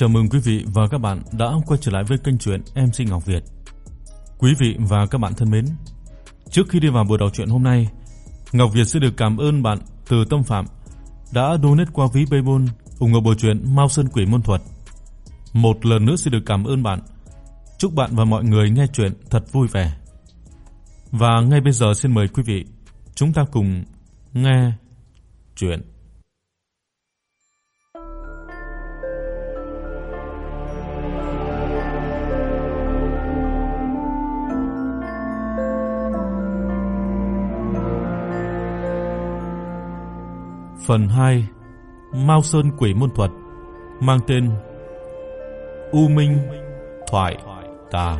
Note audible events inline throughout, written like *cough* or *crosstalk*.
Chào mừng quý vị và các bạn đã quay trở lại với kênh truyện MC Ngọc Việt. Quý vị và các bạn thân mến, trước khi đi vào buổi đọc truyện hôm nay, Ngọc Việt sẽ được cảm ơn bạn Từ Tâm Phạm đã donate qua ví PayPal ủng hộ bộ truyện Mao Sơn Quỷ Môn Thuật. Một lần nữa xin được cảm ơn bạn. Chúc bạn và mọi người nghe truyện thật vui vẻ. Và ngay bây giờ xin mời quý vị chúng ta cùng nghe truyện Phần 2 Mao Sơn Quỷ Môn Thuật mang tên U Minh Thoại Tà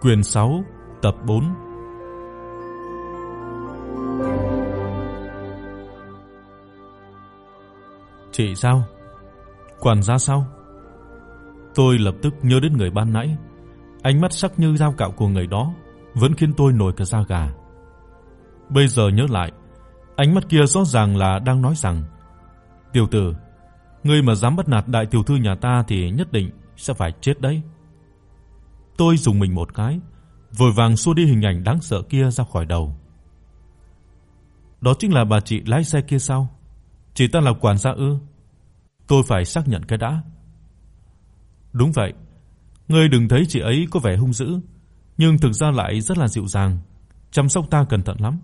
Quyền 6 tập 4 Chị sao? Quản gia sao? Tôi lập tức nhớ đến người ban nãy, ánh mắt sắc như dao cạo của người đó vẫn khiến tôi nổi cả da gà. Bây giờ nhớ lại, Ánh mắt kia rõ ràng là đang nói rằng: "Tiểu tử, ngươi mà dám bắt nạt đại tiểu thư nhà ta thì nhất định sẽ phải chết đấy." Tôi dùng mình một cái, vội vàng xua đi hình ảnh đáng sợ kia ra khỏi đầu. Đó chính là bà chị lái xe kia sao? Chị ta là quản gia ư? Tôi phải xác nhận cái đã. Đúng vậy, ngươi đừng thấy chị ấy có vẻ hung dữ, nhưng thực ra lại rất là dịu dàng, chăm sóc ta cẩn thận lắm.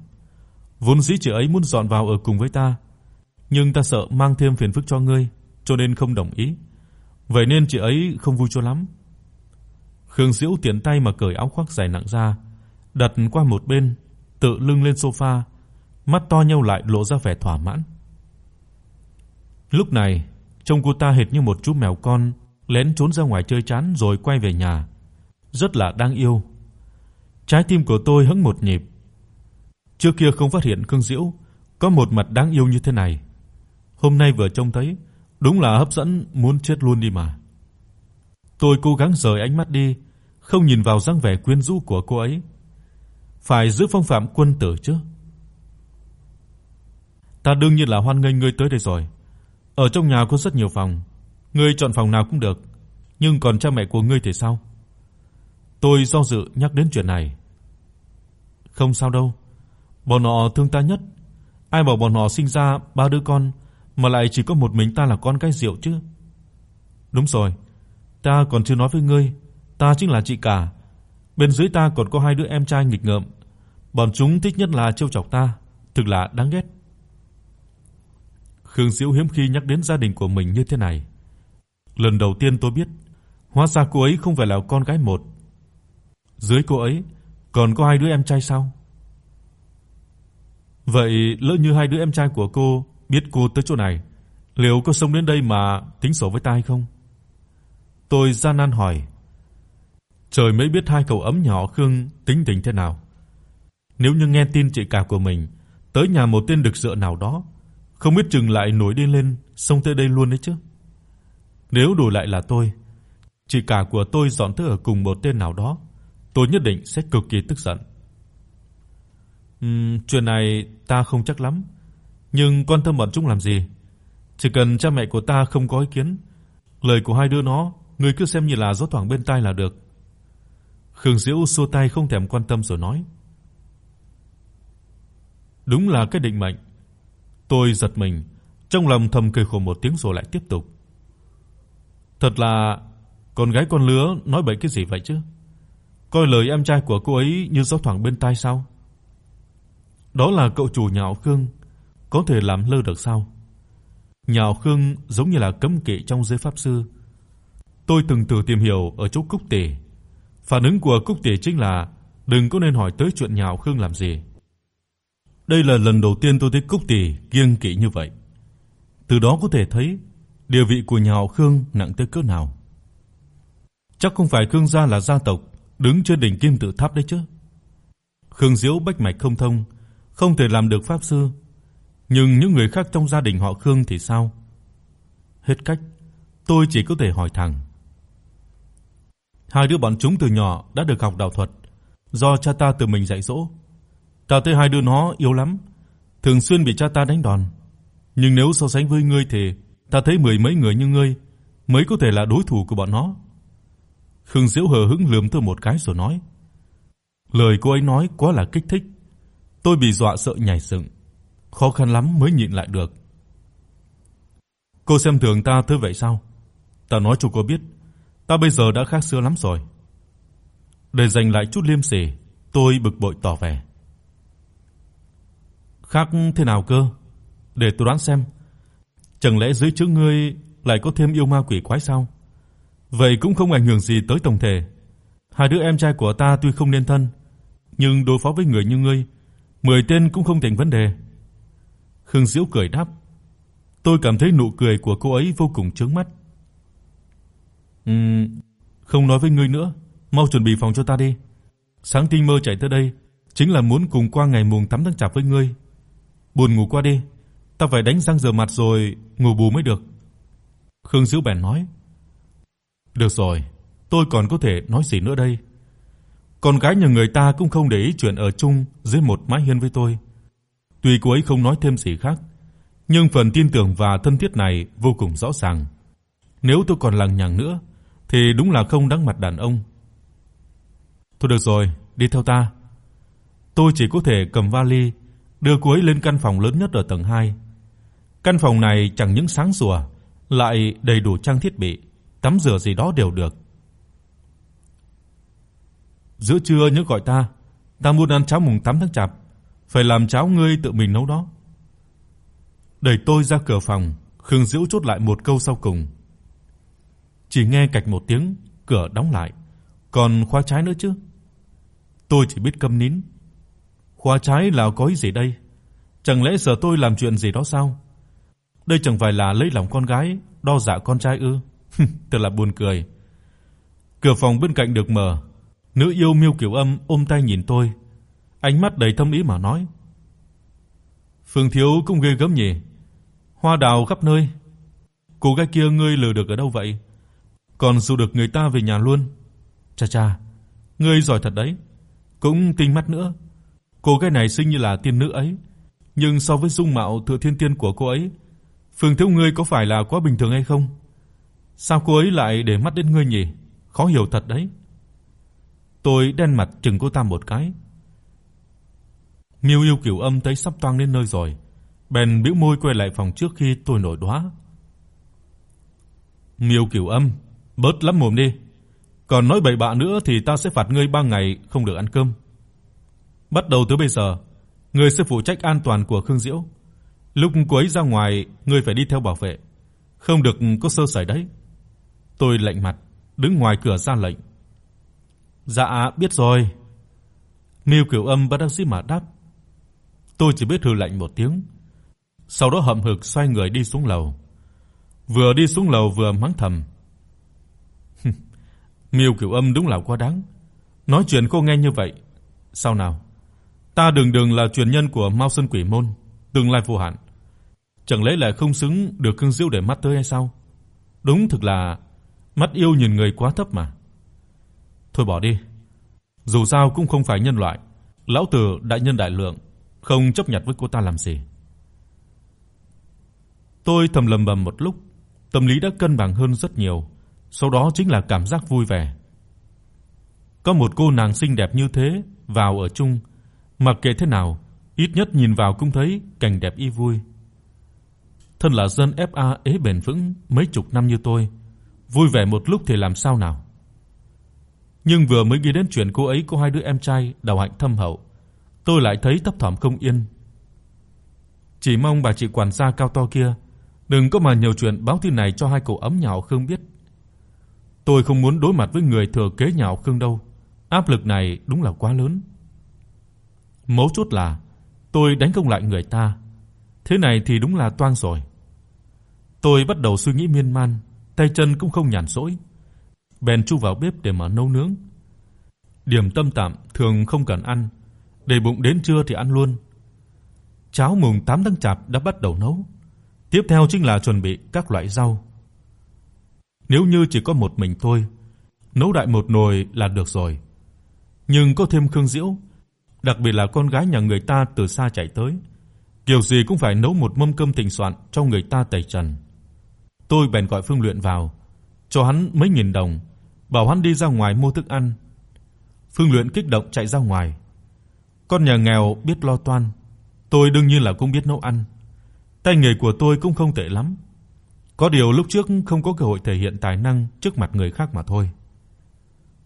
Vốn dĩ chị ấy muốn dọn vào ở cùng với ta, nhưng ta sợ mang thêm phiền phức cho ngươi, cho nên không đồng ý. Vậy nên chị ấy không vui cho lắm. Khương Diễu tiện tay mà cởi áo khoác dài nặng ra, đặt qua một bên, tự lưng lên sofa, mắt to nheo lại lộ ra vẻ thỏa mãn. Lúc này, trông cô ta hệt như một chú mèo con lén trốn ra ngoài chơi chán rồi quay về nhà, rất là đáng yêu. Trái tim của tôi hững một nhịp. Trước kia không phát hiện Khương Diễu có một mặt đáng yêu như thế này. Hôm nay vừa trông thấy, đúng là hấp dẫn muốn chết luôn đi mà. Tôi cố gắng rời ánh mắt đi, không nhìn vào dáng vẻ quyến rũ của cô ấy. Phải giữ phong phạm quân tử chứ. Ta đương nhiên là hoan nghênh ngươi tới đây rồi. Ở trong nhà có rất nhiều phòng, ngươi chọn phòng nào cũng được, nhưng còn cha mẹ của ngươi thì sao? Tôi do dự nhắc đến chuyện này. Không sao đâu, Bọn họ thương ta nhất. Ai bảo bọn họ sinh ra ba đứa con mà lại chỉ có một mình ta là con cái rượu chứ? Đúng rồi, ta còn chưa nói với ngươi, ta chính là chị cả. Bên dưới ta còn có hai đứa em trai nghịch ngợm. Bọn chúng thích nhất là trêu chọc ta, thực là đáng ghét. Khương Diễu hiếm khi nhắc đến gia đình của mình như thế này. Lần đầu tiên tôi biết, hóa ra cô ấy không phải là con gái một. Dưới cô ấy còn có hai đứa em trai sao? Vậy lỡ như hai đứa em trai của cô biết cô tới chỗ này, liệu có sống đến đây mà tính sổ với ta hay không? Tôi gian nan hỏi. Trời mới biết hai cậu ấm nhỏ Khương tính tình thế nào. Nếu như nghe tin chị cả của mình tới nhà một tên đực dựa nào đó, không biết chừng lại nổi điên lên xông tới đây luôn đấy chứ. Nếu đổi lại là tôi, chị cả của tôi dọn tới ở cùng một tên nào đó, tôi nhất định sẽ cực kỳ tức giận. Ừm, chuyện này ta không chắc lắm, nhưng quan tâm bọn chúng làm gì? Chỉ cần cha mẹ của ta không có ý kiến, lời của hai đứa nó, ngươi cứ xem như là gió thoảng bên tai là được." Khương Diễu xua tay không thèm quan tâm rồi nói. Đúng là cái định mệnh. Tôi giật mình, trong lòng thầm cười khổ một tiếng rồi lại tiếp tục. Thật là con gái con lứa nói bậy cái gì vậy chứ? Coi lời em trai của cô ấy như gió thoảng bên tai sao? Đó là cậu chủ nhà họ Khương, có thể làm lơ được sao? Nhà họ Khương giống như là cấm kỵ trong giới pháp sư. Tôi từng thử tìm hiểu ở chỗ Cúc Tỷ. Phản ứng của Cúc Tỷ chính là đừng có nên hỏi tới chuyện nhà họ Khương làm gì. Đây là lần đầu tiên tôi thấy Cúc Tỷ kiêng kỵ như vậy. Từ đó có thể thấy địa vị của nhà họ Khương nặng tới cỡ nào. Chắc không phải Khương gia là gia tộc đứng trên đỉnh kim tự tháp đấy chứ. Khương Diễu bách mạch không thông, không thể làm được pháp sư, nhưng những người khác trong gia đình họ Khương thì sao? Hết cách, tôi chỉ có thể hỏi thẳng. Hai đứa bọn chúng từ nhỏ đã được học đạo thuật, do cha ta tự mình dạy dỗ. Ta thấy hai đứa nó yếu lắm, thường xuyên bị cha ta đánh đòn. Nhưng nếu so sánh với ngươi thì ta thấy mười mấy người như ngươi mới có thể là đối thủ của bọn nó. Khương Diễu hờ hững lườm tôi một cái rồi nói: Lời cô ấy nói quá là kích thích, tôi bị dọa sợ nhảy dựng, khó khăn lắm mới nhịn lại được. Cô xem thường ta thế vậy sao? Ta nói cho cô biết, ta bây giờ đã khác xưa lắm rồi. Để giành lại chút liêm sỉ, tôi bực bội tỏ vẻ. Khác thế nào cơ? Để tôi đoán xem. Chẳng lẽ dưới chữ ngươi lại có thêm yêu ma quỷ quái sao? Vậy cũng không ảnh hưởng gì tới tổng thể. Hai đứa em trai của ta tuy không nên thân, nhưng đối phó với người như ngươi, 10 tên cũng không thành vấn đề. Khương Diễu cười đáp. Tôi cảm thấy nụ cười của cô ấy vô cùng chướng mắt. Ừm, không nói với ngươi nữa, mau chuẩn bị phòng cho ta đi. Sáng tinh mơ chạy tới đây chính là muốn cùng qua ngày mùng 8 tháng Chạp với ngươi. Buồn ngủ qua đi, ta phải đánh răng rửa mặt rồi ngủ bù mới được." Khương Diễu bèn nói. "Được rồi, tôi còn có thể nói gì nữa đây? Con gái nhà người ta cũng không để ý chuyện ở chung dưới một mái hiên với tôi. Tuy cô ấy không nói thêm gì khác, nhưng phần tin tưởng và thân thiết này vô cùng rõ ràng. Nếu tôi còn lằng nhằng nữa thì đúng là không đáng mặt đàn ông. Thôi được rồi, đi theo ta. Tôi chỉ có thể cầm vali đưa cô ấy lên căn phòng lớn nhất ở tầng 2. Căn phòng này chẳng những sáng sủa, lại đầy đủ trang thiết bị, tắm rửa gì đó đều được. Giữa trưa nhớ gọi ta, ta muốn ăn cháo mùng 8 tháng Chạp, phải làm cháo ngươi tự mình nấu đó. Đẩy tôi ra cửa phòng, Khương Diễu chốt lại một câu sau cùng. Chỉ nghe cạch một tiếng, cửa đóng lại, còn khóa trái nữa chứ. Tôi chỉ biết câm nín. Khóa trái là có ý gì đây? Chẳng lẽ giờ tôi làm chuyện gì đó sao? Đây chẳng phải là lấy lòng con gái, đo dạ con trai ư? *laughs* Thật là buồn cười. Cửa phòng bên cạnh được mở, nữ yêu Miêu Kiều Âm ôm tay nhìn tôi, ánh mắt đầy thâm ý mà nói: "Phương thiếu cũng ghê gớm nhỉ? Hoa đào khắp nơi. Cô gái kia ngươi lừa được ở đâu vậy? Còn dụ được người ta về nhà luôn. Cha cha, ngươi giỏi thật đấy." cũng tinh mắt nữa. Cô gái này xinh như là tiên nữ ấy, nhưng so với dung mạo thừa thiên tiên của cô ấy, Phương thiếu ngươi có phải là quá bình thường hay không? Sao cô ấy lại để mắt đến ngươi nhỉ? Khó hiểu thật đấy. Tôi đen mặt chừng cô ta một cái. Miêu Yêu Cửu Âm thấy sắp toang đến nơi rồi, bèn bĩu môi quay lại phòng trước khi tôi nổi đóa Miêu Cửu Âm, bớt lắm mồm đi. Còn nói bậy bạ nữa thì ta sẽ phạt ngươi 3 ngày không được ăn cơm. Bắt đầu từ bây giờ, ngươi sẽ phụ trách an toàn của Khương Diễu. Lúc cô ấy ra ngoài, ngươi phải đi theo bảo vệ, không được có sơ sẩy đấy." Tôi lạnh mặt, đứng ngoài cửa ra lệnh. "Dạ, biết rồi." Miêu Kiều Âm bất đắc dĩ mà đáp. Tôi chỉ biết hừ lạnh một tiếng, sau đó hậm hực xoay người đi xuống lầu. Vừa đi xuống lầu vừa mắng thầm. *laughs* Miêu Kiều Âm đúng là quá đáng. Nói chuyện cô nghe như vậy, sao nào? Ta đường đường là truyền nhân của Mao Sơn Quỷ môn, tương lai vô hạn. Chẳng lẽ lại không xứng được cưng diêu để mắt tới hay sao? Đúng thực là mắt yêu nhìn người quá thấp mà. Thôi bỏ đi. Dù sao cũng không phải nhân loại, lão tử đại nhân đại lượng, không chấp nhận với cô ta làm gì. Tôi thầm lầm bầm một lúc, tâm lý đã cân bằng hơn rất nhiều sau đó chính là cảm giác vui vẻ. Có một cô nàng xinh đẹp như thế vào ở chung, mặc kệ thế nào, ít nhất nhìn vào cũng thấy cảnh đẹp y vui. Thân là dân FA ế bền vững mấy chục năm như tôi, vui vẻ một lúc thì làm sao nào. Nhưng vừa mới nghĩ đến chuyện cô ấy có hai đứa em trai đào hạnh thâm hậu, tôi lại thấy thấp thỏm không yên. Chỉ mong bà chị quản gia cao to kia đừng có mà nhiều chuyện báo tin này cho hai cậu ấm nhạo Khương biết. Tôi không muốn đối mặt với người thừa kế nhà họ Khương đâu. Áp lực này đúng là quá lớn. Mấu chốt là tôi đánh không lại người ta. Thế này thì đúng là toang rồi. Tôi bắt đầu suy nghĩ miên man, tay chân cũng không nhàn rỗi. Bèn chu vào bếp để mà nấu nướng. Điểm tâm tạm thường không cần ăn, để bụng đến trưa thì ăn luôn. Cháo mùng 8 tháng Chạp đã bắt đầu nấu. Tiếp theo chính là chuẩn bị các loại rau. Nếu như chỉ có một mình tôi, nấu đại một nồi là được rồi. Nhưng có thêm Khương Diễu, đặc biệt là con gái nhà người ta từ xa chạy tới, kiểu gì cũng phải nấu một mâm cơm thịnh soạn cho người ta tẩy trần. Tôi bèn gọi Phương Luyện vào, cho hắn mấy nghìn đồng, bảo hắn đi ra ngoài mua thức ăn. Phương Luyện kích động chạy ra ngoài. Con nhà nghèo biết lo toan, tôi đương nhiên là cũng biết nấu ăn. Tay nghề của tôi cũng không tệ lắm. Có điều lúc trước không có cơ hội thể hiện tài năng trước mặt người khác mà thôi.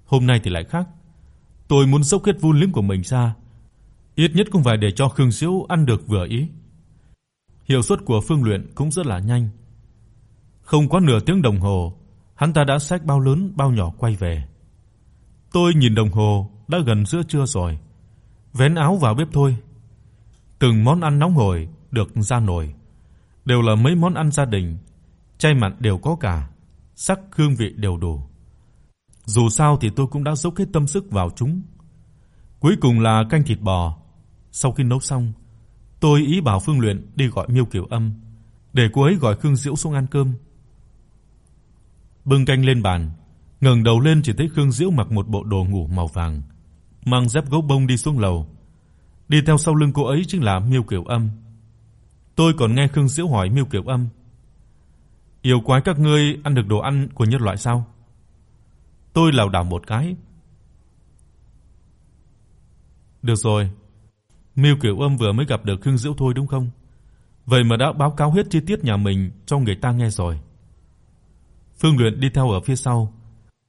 Hôm nay thì lại khác. Tôi muốn dốc hết vun liếng của mình ra, ít nhất cũng phải để cho Khương Diễu ăn được vừa ý. Hiệu suất của Phương Luyện cũng rất là nhanh. Không quá nửa tiếng đồng hồ, hắn ta đã xách bao lớn bao nhỏ quay về. Tôi nhìn đồng hồ, đã gần giữa trưa rồi. Vén áo vào bếp thôi. Từng món ăn nóng hổi được ra nồi, đều là mấy món ăn gia đình, chay mặn đều có cả, sắc hương vị đều đủ. Dù sao thì tôi cũng đã dốc hết tâm sức vào chúng. Cuối cùng là canh thịt bò. Sau khi nấu xong, tôi ý bảo Phương Luyện đi gọi Miêu Kiều Âm, để cô ấy gọi Khương Diễu xuống ăn cơm. Bưng canh lên bàn, ngẩng đầu lên chỉ thấy Khương Diễu mặc một bộ đồ ngủ màu vàng, mang dép gấu bông đi xuống lầu. Đi theo sau lưng cô ấy chính là Miêu Kiều Âm. Tôi còn nghe Khương Diễu hỏi Miêu Kiều Âm: "Yêu quái các ngươi ăn được đồ ăn của nhân loại sao?" Tôi lảo đảo một cái. Được rồi. Miêu Kiều Âm vừa mới gặp được Khương Diễu thôi đúng không? Vậy mà đã báo cáo hết chi tiết nhà mình cho người ta nghe rồi. Phương Luyện đi theo ở phía sau,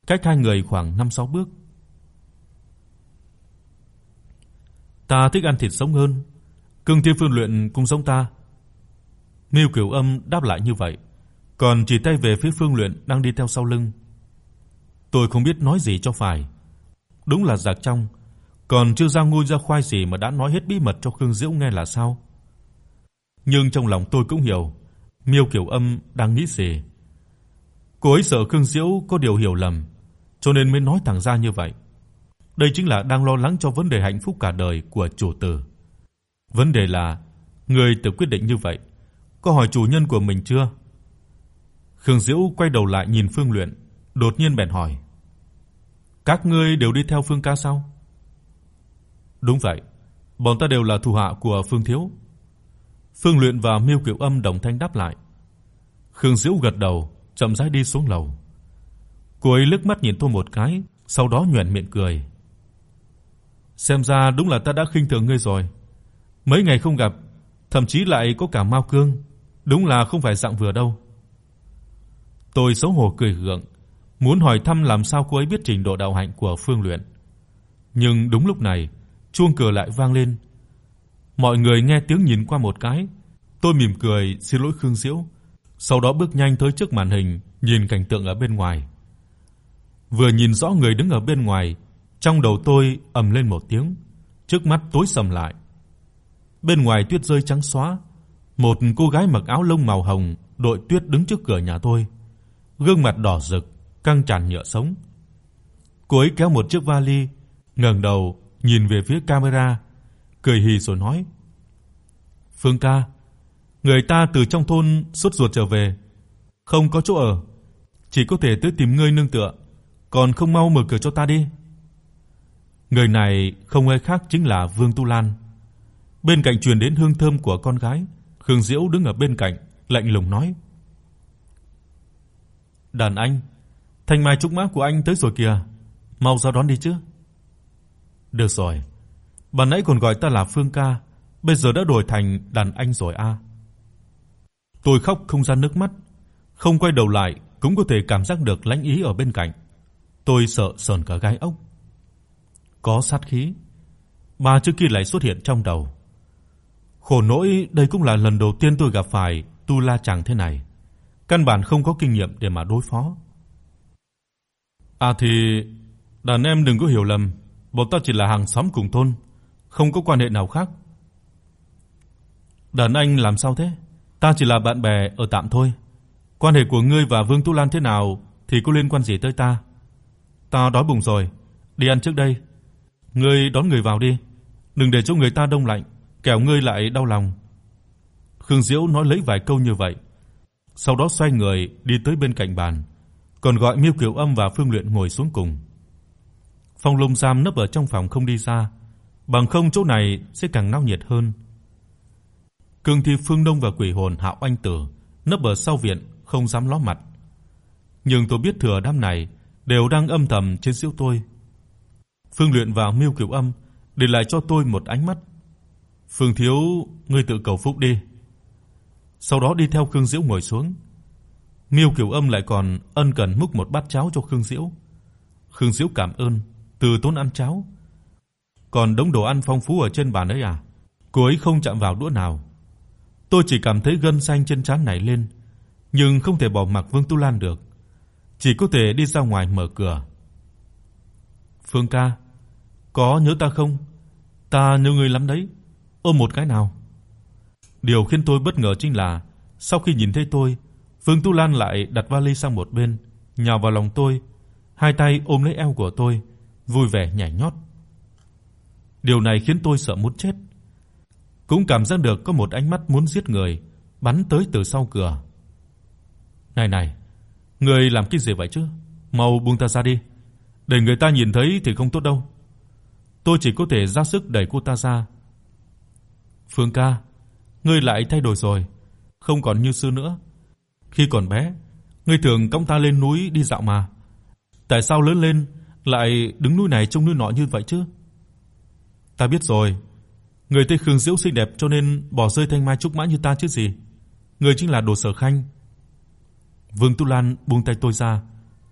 cách hai người khoảng 5-6 bước. Ta thích ăn thịt sống hơn, Cương Thiên Phương Luyện cũng giống ta. Miêu Kiều Âm đáp lại như vậy, còn chỉ tay về phía Phương Luyện đang đi theo sau lưng. Tôi không biết nói gì cho phải. Đúng là giặc trong, còn chưa ra ngu ra khoai gì mà đã nói hết bí mật cho Khương Diễu nghe là sao? Nhưng trong lòng tôi cũng hiểu, Miêu Kiều Âm đang nghĩ gì. Cô ấy sợ Khương Diễu có điều hiểu lầm, cho nên mới nói thẳng ra như vậy. Đây chính là đang lo lắng cho vấn đề hạnh phúc cả đời của chủ tử. Vấn đề là người tự quyết định như vậy, có hỏi chủ nhân của mình chưa? Khương Diễu quay đầu lại nhìn Phương Luyện, đột nhiên bèn hỏi: "Các ngươi đều đi theo Phương ca sao?" "Đúng vậy, bọn ta đều là thủ hạ của Phương thiếu." Phương Luyện và Miêu Kiều Âm đồng thanh đáp lại. Khương Diễu gật đầu, chậm rãi đi xuống lầu. Cô ấy liếc mắt nhìn tôi một cái, sau đó nhếch miệng cười. Xem ra đúng là ta đã khinh thường ngươi rồi. Mấy ngày không gặp, thậm chí lại có cả Mao Cương, đúng là không phải dạng vừa đâu. Tôi xấu hổ cười gượng, muốn hỏi thăm làm sao cô ấy biết trình độ đạo hạnh của Phương Luyện. Nhưng đúng lúc này, chuông cửa lại vang lên. Mọi người nghe tiếng nhìn qua một cái, tôi mỉm cười xin lỗi Khương Diễu, sau đó bước nhanh tới trước màn hình, nhìn cảnh tượng ở bên ngoài. Vừa nhìn rõ người đứng ở bên ngoài, trong đầu tôi ầm lên một tiếng, trước mắt tối sầm lại. Bên ngoài tuyết rơi trắng xóa, một cô gái mặc áo lông màu hồng đội tuyết đứng trước cửa nhà tôi, gương mặt đỏ rực, căng tràn nhựa sống. Cô ấy kéo một chiếc vali, ngẩng đầu nhìn về phía camera, cười hì rồi nói: "Phương ca, người ta từ trong thôn suốt ruột trở về, không có chỗ ở, chỉ có thể tới tìm ngươi nương tựa, còn không mau mở cửa cho ta đi." Người này không ai khác chính là Vương Tu Lan. Bên cạnh truyền đến hương thơm của con gái, Khương Diễu đứng ở bên cạnh, lạnh lùng nói: "Đàn anh, thanh mai trúc mã của anh tới rồi kìa, mau ra đón đi chứ." "Được rồi, bà nãy còn gọi ta là Phương ca, bây giờ đã đổi thành đàn anh rồi a." À. Tôi khóc không ra nước mắt, không quay đầu lại cũng có thể cảm giác được lãnh ý ở bên cạnh. Tôi sợ sờn cả gai ốc. Có sát khí, mà trước kia lại xuất hiện trong đầu. Khổ nỗi đây cũng là lần đầu tiên tôi gặp phải tu la chàng thế này, căn bản không có kinh nghiệm để mà đối phó. À thì đàn em đừng có hiểu lầm, bọn ta chỉ là hàng xóm cùng thôn, không có quan hệ nào khác. Đàn anh làm sao thế? Ta chỉ là bạn bè ở tạm thôi. Quan hệ của ngươi và Vương Tu Lan thế nào thì có liên quan gì tới ta? Ta đói bụng rồi, đi ăn trước đây. Ngươi đón người vào đi, đừng để cho người ta đông lạnh, kẻo ngươi lại đau lòng." Khương Diễu nói lấy vài câu như vậy, sau đó xoay người đi tới bên cạnh bàn, còn gọi Miêu Kiều Âm và Phương Luyện ngồi xuống cùng. Phong Long Giam nấp ở trong phòng không đi ra, bằng không chỗ này sẽ càng náo nhiệt hơn. Cương Thi Phương Đông và Quỷ Hồn Hạo Anh Tử nấp ở sau viện không dám ló mặt. nhưng tôi biết thừa đám này đều đang âm thầm chế giễu tôi. Phương Luyện và Miêu Kiều Âm để lại cho tôi một ánh mắt. "Phương thiếu, ngươi tự cầu phúc đi." Sau đó đi theo Khương Diễu ngồi xuống. Miêu Kiều Âm lại còn ân cần múc một bát cháo cho Khương Diễu. Khương Diễu cảm ơn, từ tốn ăn cháo. Còn đống đồ ăn phong phú ở trên bàn ấy à? Cô ấy không chạm vào đũa nào. Tôi chỉ cảm thấy gân xanh trên trán nảy lên, nhưng không thể bỏ mặc Vương Tu Lan được, chỉ có thể đi ra ngoài mở cửa. "Phương ca, có nhớ ta không? Ta nhớ ngươi lắm đấy, ôm một cái nào." Điều khiến tôi bất ngờ chính là sau khi nhìn thấy tôi, Vương Tu Lan lại đặt vali sang một bên, nhào vào lòng tôi, hai tay ôm lấy eo của tôi, vui vẻ nhảy nhót. Điều này khiến tôi sợ muốn chết. Cũng cảm giác được có một ánh mắt muốn giết người bắn tới từ sau cửa. "Này này, ngươi làm cái gì vậy chứ? Mau buông ta ra đi, để người ta nhìn thấy thì không tốt đâu." Tôi chỉ có thể ra sức đẩy cô ta ra. "Phương ca, ngươi lại thay đổi rồi, không còn như xưa nữa. Khi còn bé, ngươi thường cõng ta lên núi đi dạo mà. Tại sao lớn lên lại đứng núi này trông núi nọ như vậy chứ?" "Ta biết rồi, người tên Khương Diễu xinh đẹp cho nên bỏ rơi thanh mai trúc mã như ta chứ gì. Người chính là Đồ Sở Khanh." Vương Tu Lan buông tay tôi ra,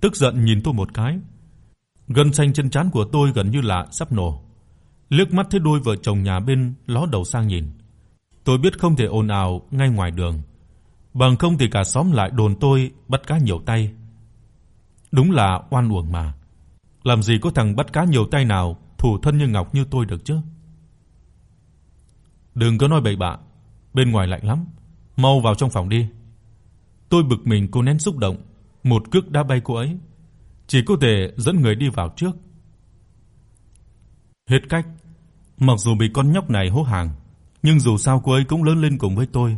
tức giận nhìn tôi một cái. Gân xanh chân trán của tôi gần như là sắp nổ. Liếc mắt thấy đôi vợ chồng nhà bên ló đầu sang nhìn. Tôi biết không thể ồn ào ngay ngoài đường, bằng không thì cả xóm lại đồn tôi bắt cá nhiều tay. Đúng là oan uổng mà. Làm gì có thằng bắt cá nhiều tay nào thủ thân như ngọc như tôi được chứ? Đừng có nói bậy bạ, bên ngoài lạnh lắm, mau vào trong phòng đi. Tôi bực mình cô nén xúc động, một cước đá bay cô ấy, chỉ có thể dẫn người đi vào trước. Hết cách, mặc dù bị con nhóc này hố hàng, nhưng dù sao cô ấy cũng lớn lên cùng với tôi.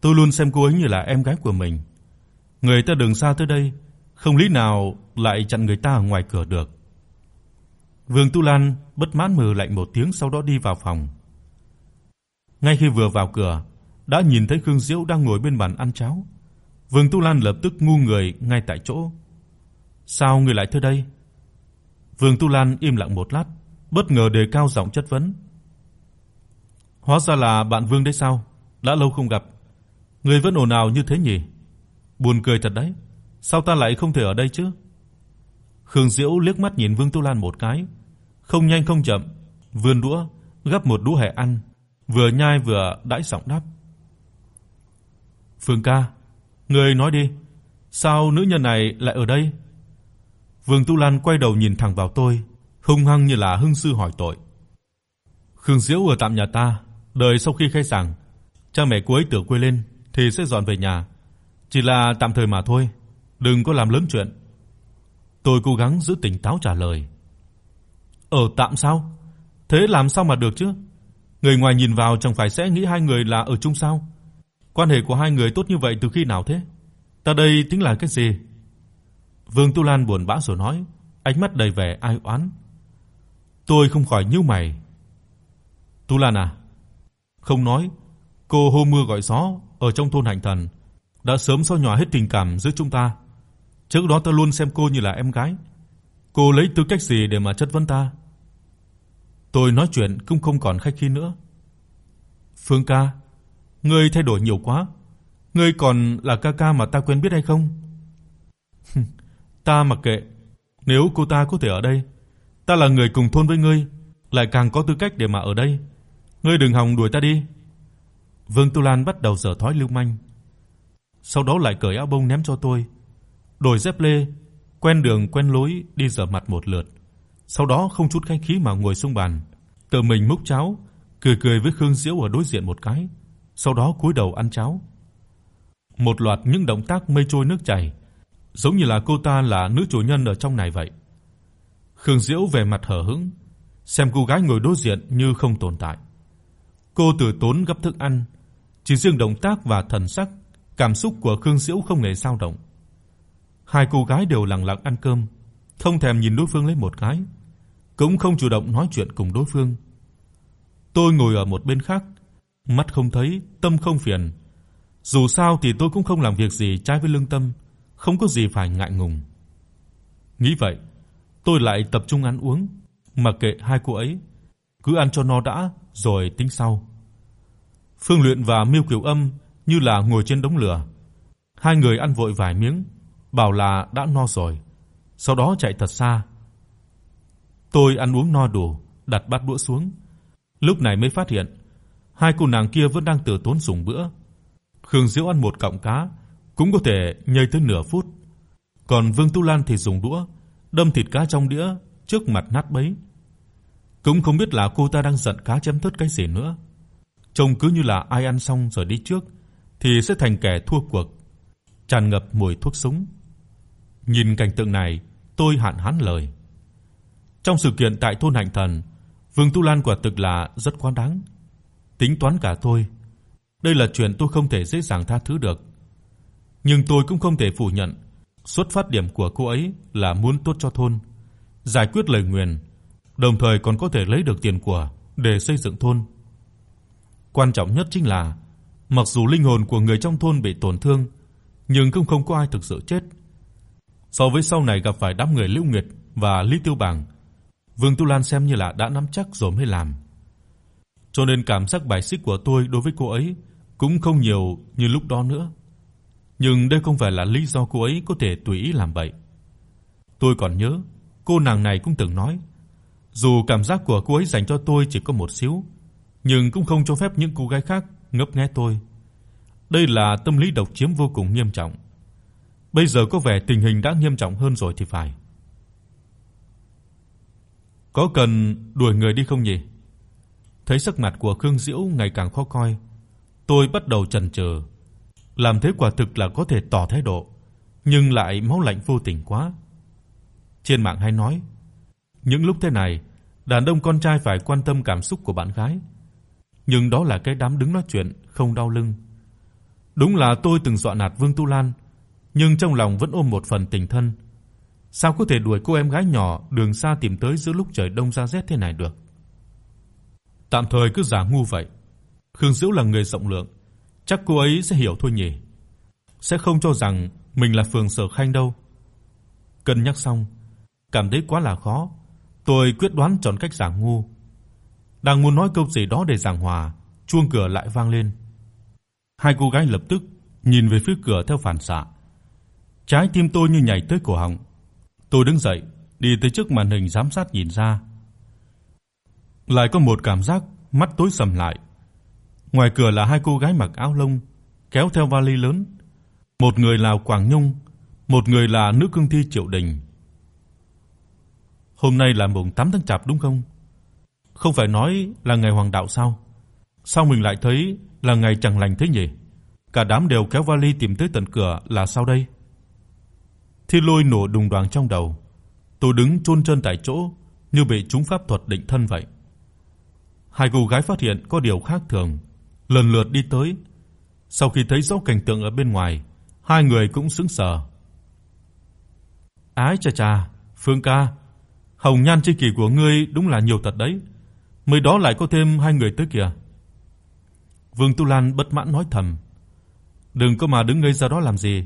Tôi luôn xem cô ấy như là em gái của mình. Người ta đường xa tới đây, không lý nào lại chặn người ta ở ngoài cửa được. Vương Tu Lan bất mãn mừ lạnh một tiếng sau đó đi vào phòng. Ngay khi vừa vào cửa, đã nhìn thấy Khương Diễu đang ngồi bên bàn ăn cháo. Vương Tu Lan lập tức ngu người ngay tại chỗ. "Sao ngươi lại tới đây?" Vương Tu Lan im lặng một lát, bất ngờ đề cao giọng chất vấn. "Hóa ra là bạn Vương đấy sao? Đã lâu không gặp. Ngươi vẫn ồn ào như thế nhỉ? Buồn cười thật đấy. Sao ta lại không thể ở đây chứ?" Khương Diễu liếc mắt nhìn Vương Tu Lan một cái, không nhanh không chậm, vươn đũa, gắp một đũa hẹ ăn, vừa nhai vừa đãi giọng đáp. "Phương ca, ngươi nói đi, sao nữ nhân này lại ở đây?" Vương Tu Lan quay đầu nhìn thẳng vào tôi, hung hăng như là hưng sư hỏi tội. Khương Diễu ở tạm nhà ta, đợi sau khi khai giảng, cha mẹ cô ấy từ quê lên thì sẽ dọn về nhà, chỉ là tạm thời mà thôi, đừng có làm lớn chuyện. Tôi cố gắng giữ tỉnh táo trả lời. Ở tạm sao? Thế làm sao mà được chứ? Người ngoài nhìn vào chẳng phải sẽ nghĩ hai người là ở chung sao? Quan hệ của hai người tốt như vậy từ khi nào thế? Ta đây tính là cái gì? Vương Tu Lan buồn bã rồi nói, ánh mắt đầy vẻ ai oán. Tôi không khỏi nhíu mày. Tu Lan à, không nói, cô hô mưa gọi gió ở trong thôn Hành Thần đã sớm xóa nhòa hết tình cảm giữa chúng ta. Trước đó ta luôn xem cô như là em gái. Cô lấy tư cách gì để mà chất vấn ta? Tôi nói chuyện cũng không còn khách khí nữa. Phương ca, ngươi thay đổi nhiều quá. Ngươi còn là ca ca mà ta quen biết hay không? ta mặc kệ, nếu cô ta có thể ở đây, ta là người cùng thôn với ngươi, lại càng có tư cách để mà ở đây. Ngươi đừng hòng đuổi ta đi." Vương Tu Lan bắt đầu giở thói lưu manh. Sau đó lại cởi áo bông ném cho tôi, đổi dép lê, quen đường quen lối đi rửa mặt một lượt. Sau đó không chút khách khí mà ngồi xuống bàn, tự mình múc cháo, cười cười với Khương Diễu ở đối diện một cái, sau đó cúi đầu ăn cháo. Một loạt những động tác mây trôi nước chảy, giống như là cô ta là nữ chủ nhân ở trong này vậy. Khương Diễu vẻ mặt hờ hững, xem cô gái ngồi đối diện như không tồn tại. Cô từ tốn gấp thức ăn, chỉ riêng động tác và thần sắc, cảm xúc của Khương Diễu không hề dao động. Hai cô gái đều lặng lặng ăn cơm, không thèm nhìn đối phương lấy một cái, cũng không chủ động nói chuyện cùng đối phương. Tôi ngồi ở một bên khác, mắt không thấy, tâm không phiền. Dù sao thì tôi cũng không làm việc gì trái với lương tâm, không có gì phải ngại ngùng. Nghĩ vậy, tôi lại tập trung ăn uống, mặc kệ hai cô ấy, cứ ăn cho no đã rồi tính sau. Phương Luyện và Miêu Kiều Âm như là ngồi trên đống lửa. Hai người ăn vội vài miếng, bảo là đã no rồi, sau đó chạy thật xa. Tôi ăn uống no đủ, đặt bát đũa xuống. Lúc này mới phát hiện, hai cô nàng kia vẫn đang từ tốn dùng bữa. Khương Diễu ăn một cọng cá cũng có thể nhai tới nửa phút, còn Vương Tu Lan thì dùng đũa đâm thịt cá trong đĩa trước mặt nát bấy. Cũng không biết là cô ta đang giận cá chém thớt cái gì nữa. Trông cứ như là ai ăn xong rồi đi trước thì sẽ thành kẻ thua cuộc, tràn ngập mùi thuốc súng. Nhìn cảnh tượng này, tôi hạn hán lời. Trong sự kiện tại thôn Hạnh Thần, Vương Tu Lan quả thực là rất quá đáng. Tính toán cả tôi, đây là chuyện tôi không thể dễ dàng tha thứ được. Nhưng tôi cũng không thể phủ nhận, xuất phát điểm của cô ấy là muốn tốt cho thôn, giải quyết lời nguyền, đồng thời còn có thể lấy được tiền của để xây dựng thôn. Quan trọng nhất chính là mặc dù linh hồn của người trong thôn bị tổn thương, nhưng cũng không có ai thực sự chết. So với sau này gặp phải đám người Lưu Nguyệt và Lý Tiêu bằng Vương Tu Lan xem như là đã nắm chắc rồi mới làm. Cho nên cảm giác bài xích của tôi đối với cô ấy cũng không nhiều như lúc đó nữa. Nhưng đây không phải là lý do cô ấy có thể tùy ý làm vậy. Tôi còn nhớ, cô nàng này cũng từng nói, dù cảm giác của cô ấy dành cho tôi chỉ có một xíu, nhưng cũng không cho phép những cô gái khác ngấp nghé tôi. Đây là tâm lý độc chiếm vô cùng nghiêm trọng. Bây giờ có vẻ tình hình đã nghiêm trọng hơn rồi thì phải. Có cần đuổi người đi không nhỉ? Thấy sắc mặt của Khương Diễu ngày càng khó coi, tôi bắt đầu chần chừ. Làm thế quả thực là có thể tỏ thái độ, nhưng lại máu lạnh vô tình quá. Trên mạng hay nói, những lúc thế này, đàn ông con trai phải quan tâm cảm xúc của bạn gái, nhưng đó là cái đám đứng nói chuyện không đau lưng. Đúng là tôi từng dọa nạt Vương Tu Lan, nhưng trong lòng vẫn ôm một phần tình thân. Sao có thể đuổi cô em gái nhỏ đường xa tìm tới giữa lúc trời đông giá rét thế này được? Tạm thời cứ giả ngu vậy. Khương Diễu là người rộng lượng, chắc cô ấy sẽ hiểu thôi nhỉ. Sẽ không cho rằng mình là Phường Sở Khanh đâu. Cân nhắc xong, cảm thấy quá là khó, tôi quyết đoán chọn cách giả ngu. Đang muốn nói câu gì đó để giảng hòa, chuông cửa lại vang lên. Hai cô gái lập tức nhìn về phía cửa theo phản xạ. Trái tim tôi như nhảy tới cổ họng. Tôi đứng dậy, đi tới trước màn hình giám sát nhìn ra. Lại có một cảm giác mắt tối sầm lại. Ngoài cửa là hai cô gái mặc áo lông, kéo theo vali lớn. Một người là Quảng Nhung, một người là nữ cương thi Triệu Đình. Hôm nay là mùng 8 tháng Chạp đúng không? Không phải nói là ngày hoàng đạo sao? Sao mình lại thấy là ngày chẳng lành thế nhỉ? Cả đám đều kéo vali tìm tới tận cửa là sao đây? Thiên lôi nổ đùng đoàng trong đầu. Tôi đứng chôn chân tại chỗ như bị trúng pháp thuật định thân vậy. Hai cô gái phát hiện có điều khác thường, lần lượt đi tới. Sau khi thấy rõ cảnh tượng ở bên ngoài, hai người cũng sững sờ. Ái cha cha, Phương ca, hồng nhan chi kỳ của ngươi đúng là nhiều thật đấy. Mới đó lại có thêm hai người tới kìa. Vương Tu Lan bất mãn nói thầm. Đừng có mà đứng ngây ra đó làm gì,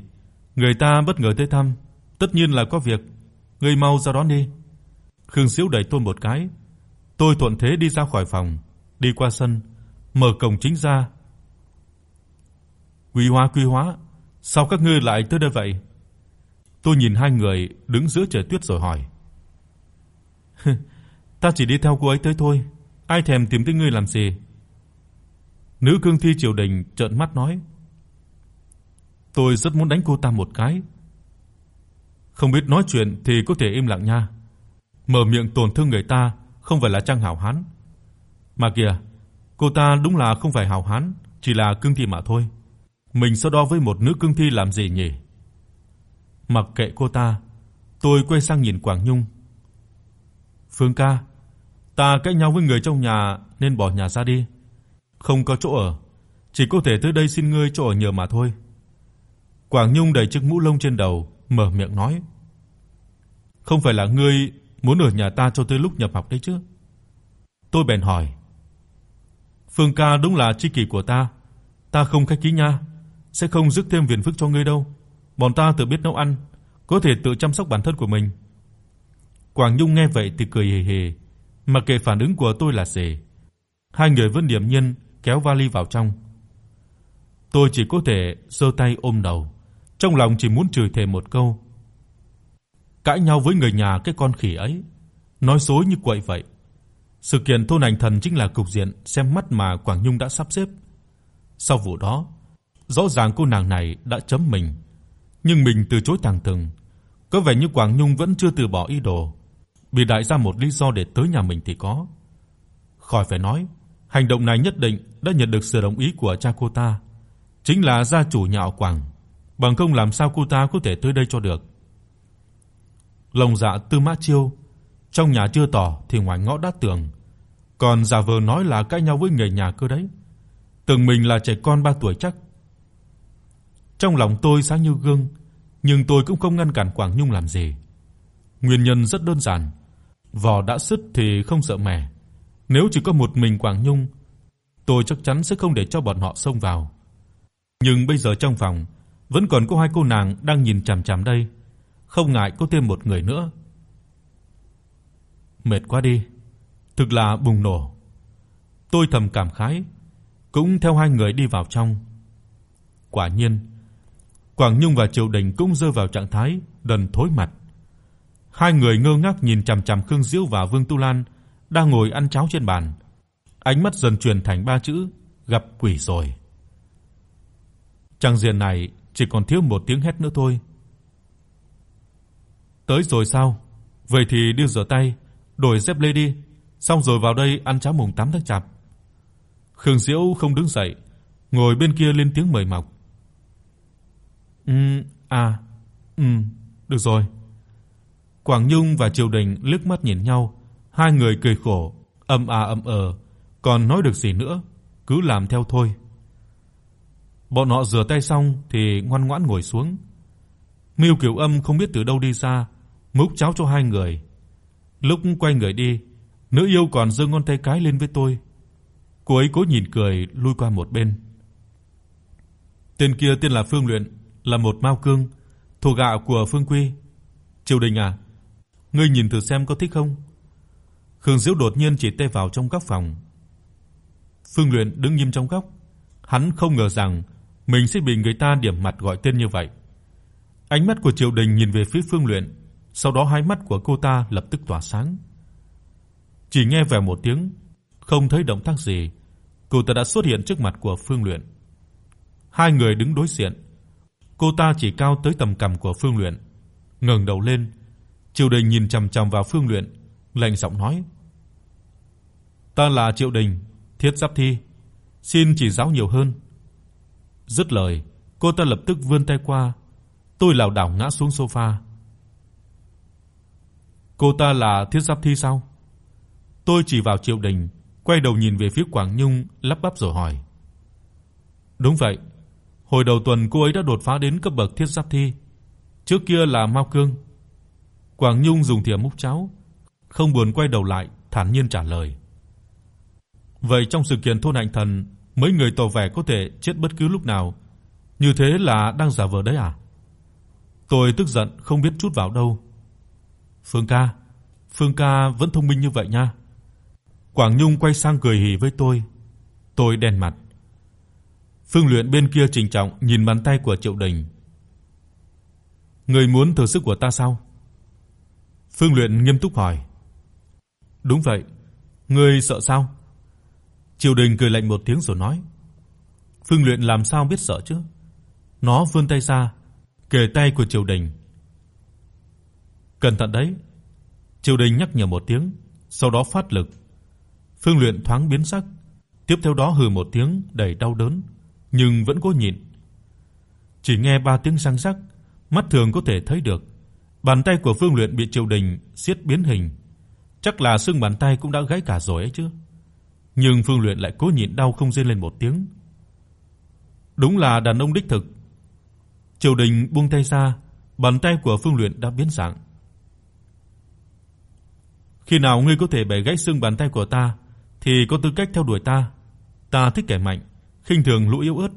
người ta bất ngờ tới thăm, tất nhiên là có việc, ngươi mau ra đón đi. Khương Diễu đẩy tôi một cái, tôi thuận thế đi ra khỏi phòng, đi qua sân, mở cổng chính ra. Quý Hóa, Quý Hóa, sao các ngươi lại tới đây vậy? Tôi nhìn hai người đứng giữa trời tuyết rồi hỏi. *laughs* Ta chỉ đi theo cô ấy tới thôi, ai thèm tìm tới ngươi làm gì? Nữ cương thi triều đình trợn mắt nói. Tôi rất muốn đánh cô ta một cái. Không biết nói chuyện thì có thể im lặng nha. Mở miệng tổn thương người ta không phải là trang hảo hán. Mà kìa, cô ta đúng là không phải hảo hán, chỉ là cương thi mà thôi. Mình so đo với một nữ cương thi làm gì nhỉ? Mặc kệ cô ta, tôi quay sang nhìn Quảng Nhung. Phương ca, ta cãi nhau với người trong nhà nên bỏ nhà ra đi. Không có chỗ ở, chỉ có thể tới đây xin ngươi chỗ ở nhờ mà thôi. Quảng Nhung đẩy chiếc mũ lông trên đầu, mở miệng nói: "Không phải là ngươi muốn ở nhà ta cho tới lúc nhập học đấy chứ?" Tôi bèn hỏi: "Phương ca đúng là tri kỷ của ta, ta không khách khí nha, sẽ không rước thêm phiền phức cho ngươi đâu. bọn ta tự biết nấu ăn, có thể tự chăm sóc bản thân của mình." Quảng Nhung nghe vậy thì cười hề hề, mặc kệ phản ứng của tôi là gì. Hai người vẫn điềm nhiên kéo vali vào trong. Tôi chỉ có thể giơ tay ôm đầu, trong lòng chỉ muốn chửi thề một câu. Cãi nhau với người nhà cái con khỉ ấy, nói dối như quậy vậy. Sự kiện thôn hành thần chính là cục diện xem mắt mà Quảng Nhung đã sắp xếp. Sau vụ đó, rõ ràng cô nàng này đã chấm mình, nhưng mình từ chối thẳng thừng. Có vẻ như Quảng Nhung vẫn chưa từ bỏ ý đồ, bị đại ra một lý do để tới nhà mình thì có. Khỏi phải nói, hành động này nhất định đã nhận được sự đồng ý của cha cô ta, chính là gia chủ nhà họ Quảng, bằng không làm sao cô ta có thể tới đây cho được. Lòng dạ Tư Mã Chiêu, trong nhà chưa tỏ thì ngoài ngõ đã tường, còn giả vờ nói là cãi nhau với người nhà cơ đấy. Tưởng mình là trẻ con 3 tuổi chắc. Trong lòng tôi sáng như gương, nhưng tôi cũng không ngăn cản Quảng Nhung làm gì. Nguyên nhân rất đơn giản, vò đã sứt thì không sợ mẻ. Nếu chỉ có một mình Quảng Nhung, tôi chắc chắn sẽ không để cho bọn họ xông vào. Nhưng bây giờ trong phòng vẫn còn có hai cô nàng đang nhìn chằm chằm đây, không ngại có thêm một người nữa. Mệt quá đi, thực là bùng nổ. Tôi thầm cảm khái, cũng theo hai người đi vào trong. Quả nhiên, Quảng Nhung và Triều Đình cũng rơi vào trạng thái đần thối mặt. Hai người ngơ ngác nhìn chằm chằm Khương Diễu và Vương Tu Lan đang ngồi ăn cháo trên bàn. Ánh mắt dần chuyển thành ba chữ gặp quỷ rồi. Trang diện này chỉ còn thiếu một tiếng hét nữa thôi. Tới rồi sao? Vậy thì đi rửa tay, đổi dép lê đi, xong rồi vào đây ăn cháo mùng 8 tháng Chạp. Khương Diễu không đứng dậy, ngồi bên kia lên tiếng mời mọc. "Ừm, à, ừm, được rồi." Quảng Nhung và Triều Đình liếc mắt nhìn nhau, hai người cười khổ, âm à âm ờ, còn nói được gì nữa, cứ làm theo thôi. Bọn họ rửa tay xong thì ngoan ngoãn ngồi xuống. Miêu Kiều Âm không biết từ đâu đi ra, múc cháo cho hai người. Lúc quay người đi, nữ yêu còn giơ ngón tay cái lên với tôi. Cô ấy cố nhìn cười lui qua một bên. Tên kia tên là Phương Luyện, là một mao cương, thuộc gạo của Phương Quy. Triều Đình à, ngươi nhìn thử xem có thích không? Khương Diễu đột nhiên chỉ tay vào trong góc phòng. Phương Luyện đứng nghiêm trong góc, hắn không ngờ rằng mình sẽ bị người ta điểm mặt gọi tên như vậy. Ánh mắt của triệu Đình nhìn về phía Phương Luyện, sau đó hai mắt của cô ta lập tức tỏa sáng. Chỉ nghe vèo một tiếng, không thấy động tác gì, cô ta đã xuất hiện trước mặt của Phương Luyện. Hai người đứng đối diện. Cô ta chỉ cao tới tầm cằm của Phương Luyện, ngẩng đầu lên, Triệu Đình nhìn chằm chằm vào Phương Luyện, lạnh giọng nói: "Ta là Triệu Đình, Thiết Giáp Thi, xin chỉ giáo nhiều hơn." Dứt lời, cô ta lập tức vươn tay qua, tôi lảo đảo ngã xuống sofa. Cô ta là Thiết Giáp Thi sao? Tôi chỉ vào Triệu Đình, quay đầu nhìn về phía Quảng Nhung, lắp bắp rồi hỏi. Đúng vậy, hồi đầu tuần cô ấy đã đột phá đến cấp bậc Thiết Giáp Thi, trước kia là Mao Cương. Quảng Nhung dùng thìa múc cháo, không buồn quay đầu lại, thản nhiên trả lời. Vậy trong sự kiện thôn Hạnh Thần, mấy người tỏ vẻ có thể chết bất cứ lúc nào, như thế là đang giả vờ đấy à? Tôi tức giận không biết chút vào đâu. Phương ca, Phương ca vẫn thông minh như vậy nha. Quảng Nhung quay sang cười hì với tôi. Tôi đen mặt. Phương Luyện bên kia trình trọng nhìn bàn tay của Triệu Đình. Người muốn thử sức của ta sao? Phương Luyện nghiêm túc hỏi. Đúng vậy, ngươi sợ sao? Triều Đình cười lạnh một tiếng rồi nói. Phương Luyện làm sao biết sợ chứ? Nó vươn tay ra, kề tay của Triều Đình. Cẩn thận đấy. Triều Đình nhắc nhở một tiếng, sau đó phát lực. Phương Luyện thoáng biến sắc, tiếp theo đó hừ một tiếng đầy đau đớn, nhưng vẫn cố nhịn. Chỉ nghe ba tiếng răng rắc, mắt thường có thể thấy được, bàn tay của Phương Luyện bị Triều Đình siết biến hình, chắc là xương bàn tay cũng đã gãy cả rồi ấy chứ. Nhưng Phương Luyện lại cố nhịn đau không rên lên một tiếng. Đúng là đàn ông đích thực. Triều Đình buông tay ra, bàn tay của Phương Luyện đã biến dạng. Khi nào ngươi có thể bẻ gãy xương bàn tay của ta thì có tư cách theo đuổi ta. Ta thích kẻ mạnh, khinh thường lũ yếu ớt.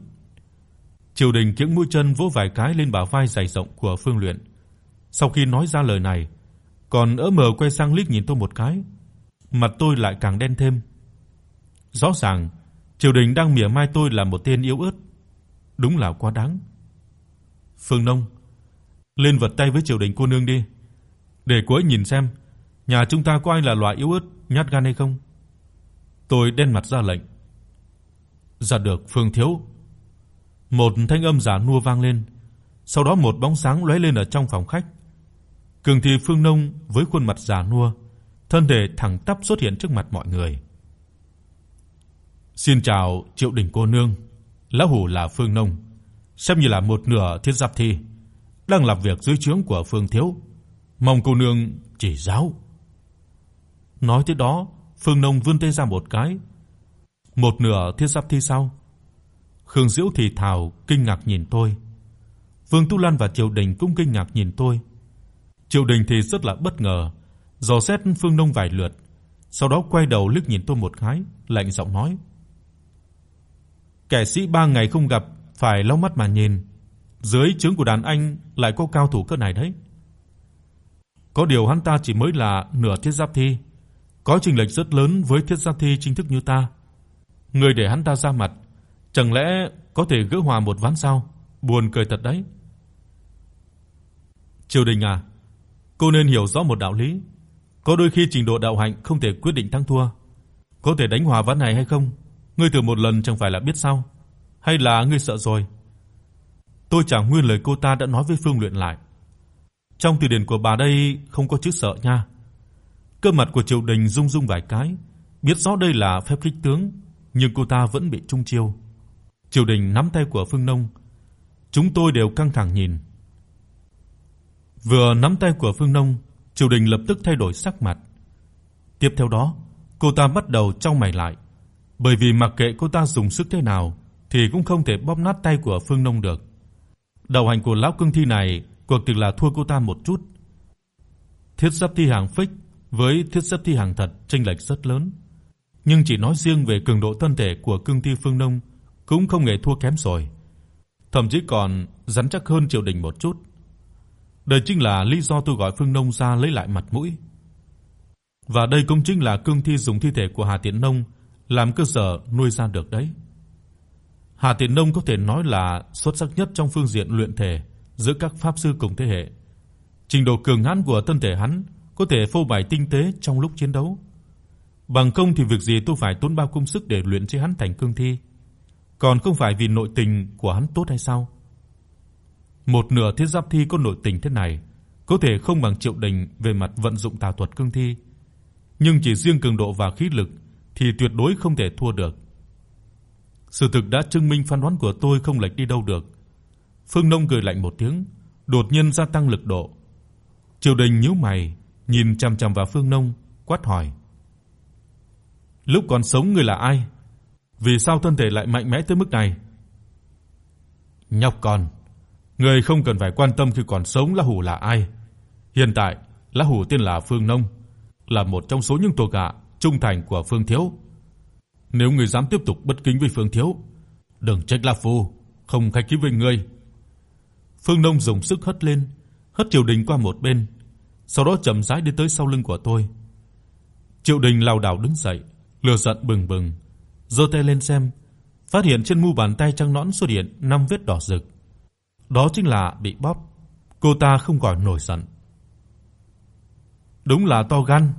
Triều Đình kiễng mũi chân vỗ vài cái lên bả vai dày rộng của Phương Luyện. Sau khi nói ra lời này, còn ỡ mờ quay sang liếc nhìn tôi một cái, mặt tôi lại càng đen thêm. Rõ ràng, Triều Đình đang mỉa mai tôi là một tên yếu ớt, đúng là quá đáng. Phương Nông, lên vật tay với Triều Đình cô nương đi, để cô ấy nhìn xem nhà chúng ta có ai là loại yếu ớt, nhát gan hay không. Tôi đen mặt ra lệnh. ra được, Phương thiếu. Một thanh âm giả nua vang lên, sau đó một bóng sáng lóe lên ở trong phòng khách. Cường Thị Phương Nông với khuôn mặt già nua, thân thể thẳng tắp xuất hiện trước mặt mọi người. "Xin chào Triệu Đình cô nương, lão hủ là Phương Nông, xem như là một nửa thiết giáp thi, đang làm việc dưới trướng của Phương thiếu, mong cô nương chỉ giáo." Nói tới đó, Phương Nông vươn tay ra một cái. "Một nửa thiết giáp thi sao?" Khương Diễu thì thào kinh ngạc nhìn tôi. Vương Tu Lan và Triều Đình cũng kinh ngạc nhìn tôi. Triều Đình thì rất là bất ngờ, dò xét Phương Nông vài lượt, sau đó quay đầu liếc nhìn tôi một cái, lạnh giọng nói: "Kẻ sĩ ba ngày không gặp, phải lau mắt mà nhìn, dưới trướng của đàn anh lại có cao thủ cỡ này đấy." Có điều hắn ta chỉ mới là nửa thiết giáp thi, có chênh lệch rất lớn với thiết giáp thi chính thức như ta. Người để hắn ta ra mặt, chẳng lẽ có thể gỡ hòa một ván sao? Buồn cười thật đấy. Triều Đình à, cô nên hiểu rõ một đạo lý, có đôi khi trình độ đạo hạnh không thể quyết định thắng thua. Có thể đánh hòa ván này hay không, ngươi thử một lần chẳng phải là biết sao? Hay là ngươi sợ rồi? Tôi chẳng nguyên lời cô ta đã nói với Phương Luyện lại. Trong từ điển của bà đây không có chữ sợ nha. Cơ mặt của Triều Đình rung rung vài cái, biết rõ đây là phép khích tướng, nhưng cô ta vẫn bị trung chiêu. Triều Đình nắm tay của Phương Nông, chúng tôi đều căng thẳng nhìn. Vừa nắm tay của Phương Nông, Triều Đình lập tức thay đổi sắc mặt. Tiếp theo đó, cô ta bắt đầu chau mày lại, bởi vì mặc kệ cô ta dùng sức thế nào thì cũng không thể bóp nát tay của Phương Nông được. Đầu hành của lão cương thi này cuộc thực là thua cô ta một chút. Thiết sắp thi hàng fake với thiết sắp thi hàng thật chênh lệch rất lớn, nhưng chỉ nói riêng về cường độ thân thể của cương thi Phương Nông cũng không hề thua kém rồi, thậm chí còn rắn chắc hơn Triều Đình một chút. Đây chính là lý do tôi gọi Phương Nông ra lấy lại mặt mũi. Và đây cũng chính là cương thi dùng thi thể của Hà Tiễn Nông làm cơ sở nuôi ra được đấy. Hà Tiễn Nông có thể nói là xuất sắc nhất trong phương diện luyện thể giữa các pháp sư cùng thế hệ. Trình độ cường hãn của thân thể hắn có thể phô bày tinh tế trong lúc chiến đấu. Bằng không thì việc gì tôi phải tốn bao công sức để luyện chế hắn thành cương thi, còn không phải vì nội tình của hắn tốt hay sao? Một nửa thiết giáp thi có nội tình thế này, có thể không bằng Triệu Đình về mặt vận dụng tà thuật cương thi, nhưng chỉ riêng cường độ và khí lực thì tuyệt đối không thể thua được. Sự thực đã chứng minh phán đoán của tôi không lệch đi đâu được. Phương Nông cười lạnh một tiếng, đột nhiên gia tăng lực độ. Triều Đình nhíu mày, nhìn chằm chằm vào Phương Nông, quát hỏi: "Lúc còn sống ngươi là ai? Vì sao thân thể lại mạnh mẽ tới mức này?" "Nhóc con, Ngươi không cần phải quan tâm khi còn sống lão hủ là ai. Hiện tại, lão hủ tên là Phương Nông, là một trong số những thuộc hạ trung thành của Phương thiếu. Nếu ngươi dám tiếp tục bất kính với Phương thiếu, đừng trách lão phu không khách khí với ngươi." Phương Đông dùng sức hất lên, hất Triều Đình qua một bên, sau đó chậm rãi đi tới sau lưng của tôi. Triệu Đình lảo đảo đứng dậy, lửa giận bừng bừng, giơ tay lên xem, phát hiện trên mu bàn tay trắng nõn xuất hiện năm vết đỏ rực. Đó chính là bị bóp. Cô ta không khỏi nổi giận. Đúng là to gan.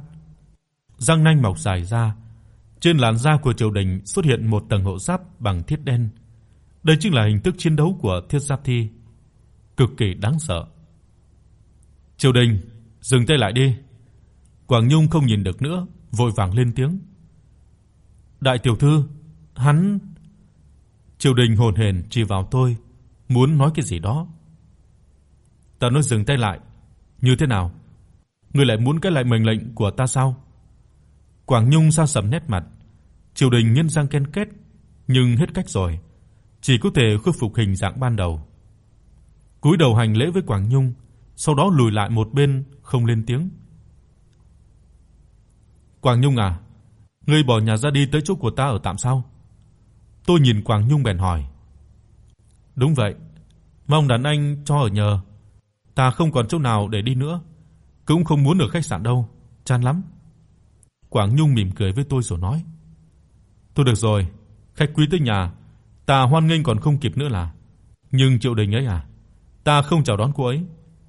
Răng nanh mọc dài ra, trên làn da của Triều Đình xuất hiện một tầng hộ giáp bằng thiết đen. Đây chính là hình thức chiến đấu của thiết giáp thi, cực kỳ đáng sợ. Triều Đình, dừng tay lại đi. Quảng Nhung không nhìn được nữa, vội vàng lên tiếng. Đại tiểu thư, hắn Triều Đình hồn hển chỉ vào tôi, muốn nói cái gì đó. Ta nói dừng tay lại, như thế nào? Ngươi lại muốn cái lại mệnh lệnh của ta sao? Quảng Nhung sa sầm nét mặt, Triều Đình nhân răng ken kết, nhưng hết cách rồi, chỉ có thể khôi phục hình dạng ban đầu. Cúi đầu hành lễ với Quảng Nhung, sau đó lùi lại một bên không lên tiếng. Quảng Nhung à, ngươi bỏ nhà ra đi tới chỗ của ta ở tạm sao? Tôi nhìn Quảng Nhung bèn hỏi. Đúng vậy. Mong đàn anh cho ở nhờ. Ta không còn chỗ nào để đi nữa, cũng không muốn ở khách sạn đâu, chán lắm." Quảng Nhung mỉm cười với tôi rồi nói: tôi được rồi, khách quý tới nhà, ta hoan nghênh còn không kịp nữa là. Nhưng Triệu Đình ấy à, ta không chào đón cô ấy,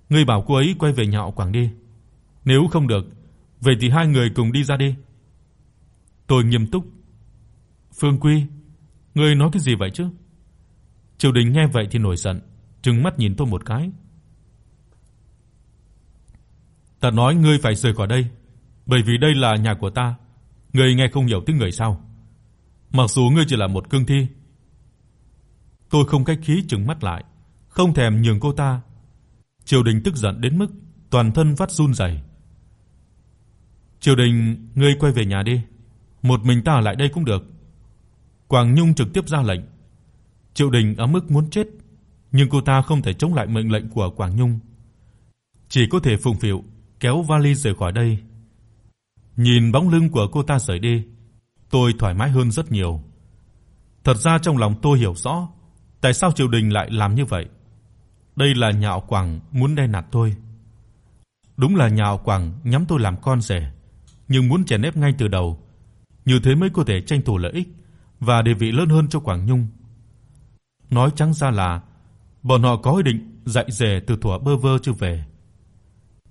ngươi bảo cô ấy quay về nhà họ Quảng đi. Nếu không được, vậy thì hai người cùng đi ra đi." Tôi nghiêm túc. "Phương Quy, ngươi nói cái gì vậy chứ?" triệu Đình nghe vậy thì nổi giận, trừng mắt nhìn tôi một cái. "Ta nói ngươi phải rời khỏi đây, bởi vì đây là nhà của ta. Ngươi nghe không hiểu tiếng người sao? Mặc dù ngươi chỉ là một cương thi." Tôi không cách khí trừng mắt lại, không thèm nhường cô ta. Triều Đình tức giận đến mức toàn thân phát run rẩy. "Triều Đình, ngươi quay về nhà đi, một mình ta ở lại đây cũng được." Quảng Nhung trực tiếp ra lệnh. Triệu Đình ở mức muốn chết, nhưng cô ta không thể chống lại mệnh lệnh của Quảng Nhung, chỉ có thể phụng phịu kéo vali rời khỏi đây. Nhìn bóng lưng của cô ta rời đi, tôi thoải mái hơn rất nhiều. Thật ra trong lòng tôi hiểu rõ tại sao Triều Đình lại làm như vậy. Đây là nhạo Quảng muốn đe nạt tôi. Đúng là nhạo Quảng nhắm tôi làm con rể, nhưng muốn chèn ép ngay từ đầu, như thế mới có thể tranh thủ lợi ích và địa vị lớn hơn cho Quảng Nhung. Nói trắng ra là bọn họ có ý định dạy dề từ thuở bơ vơ chưa về.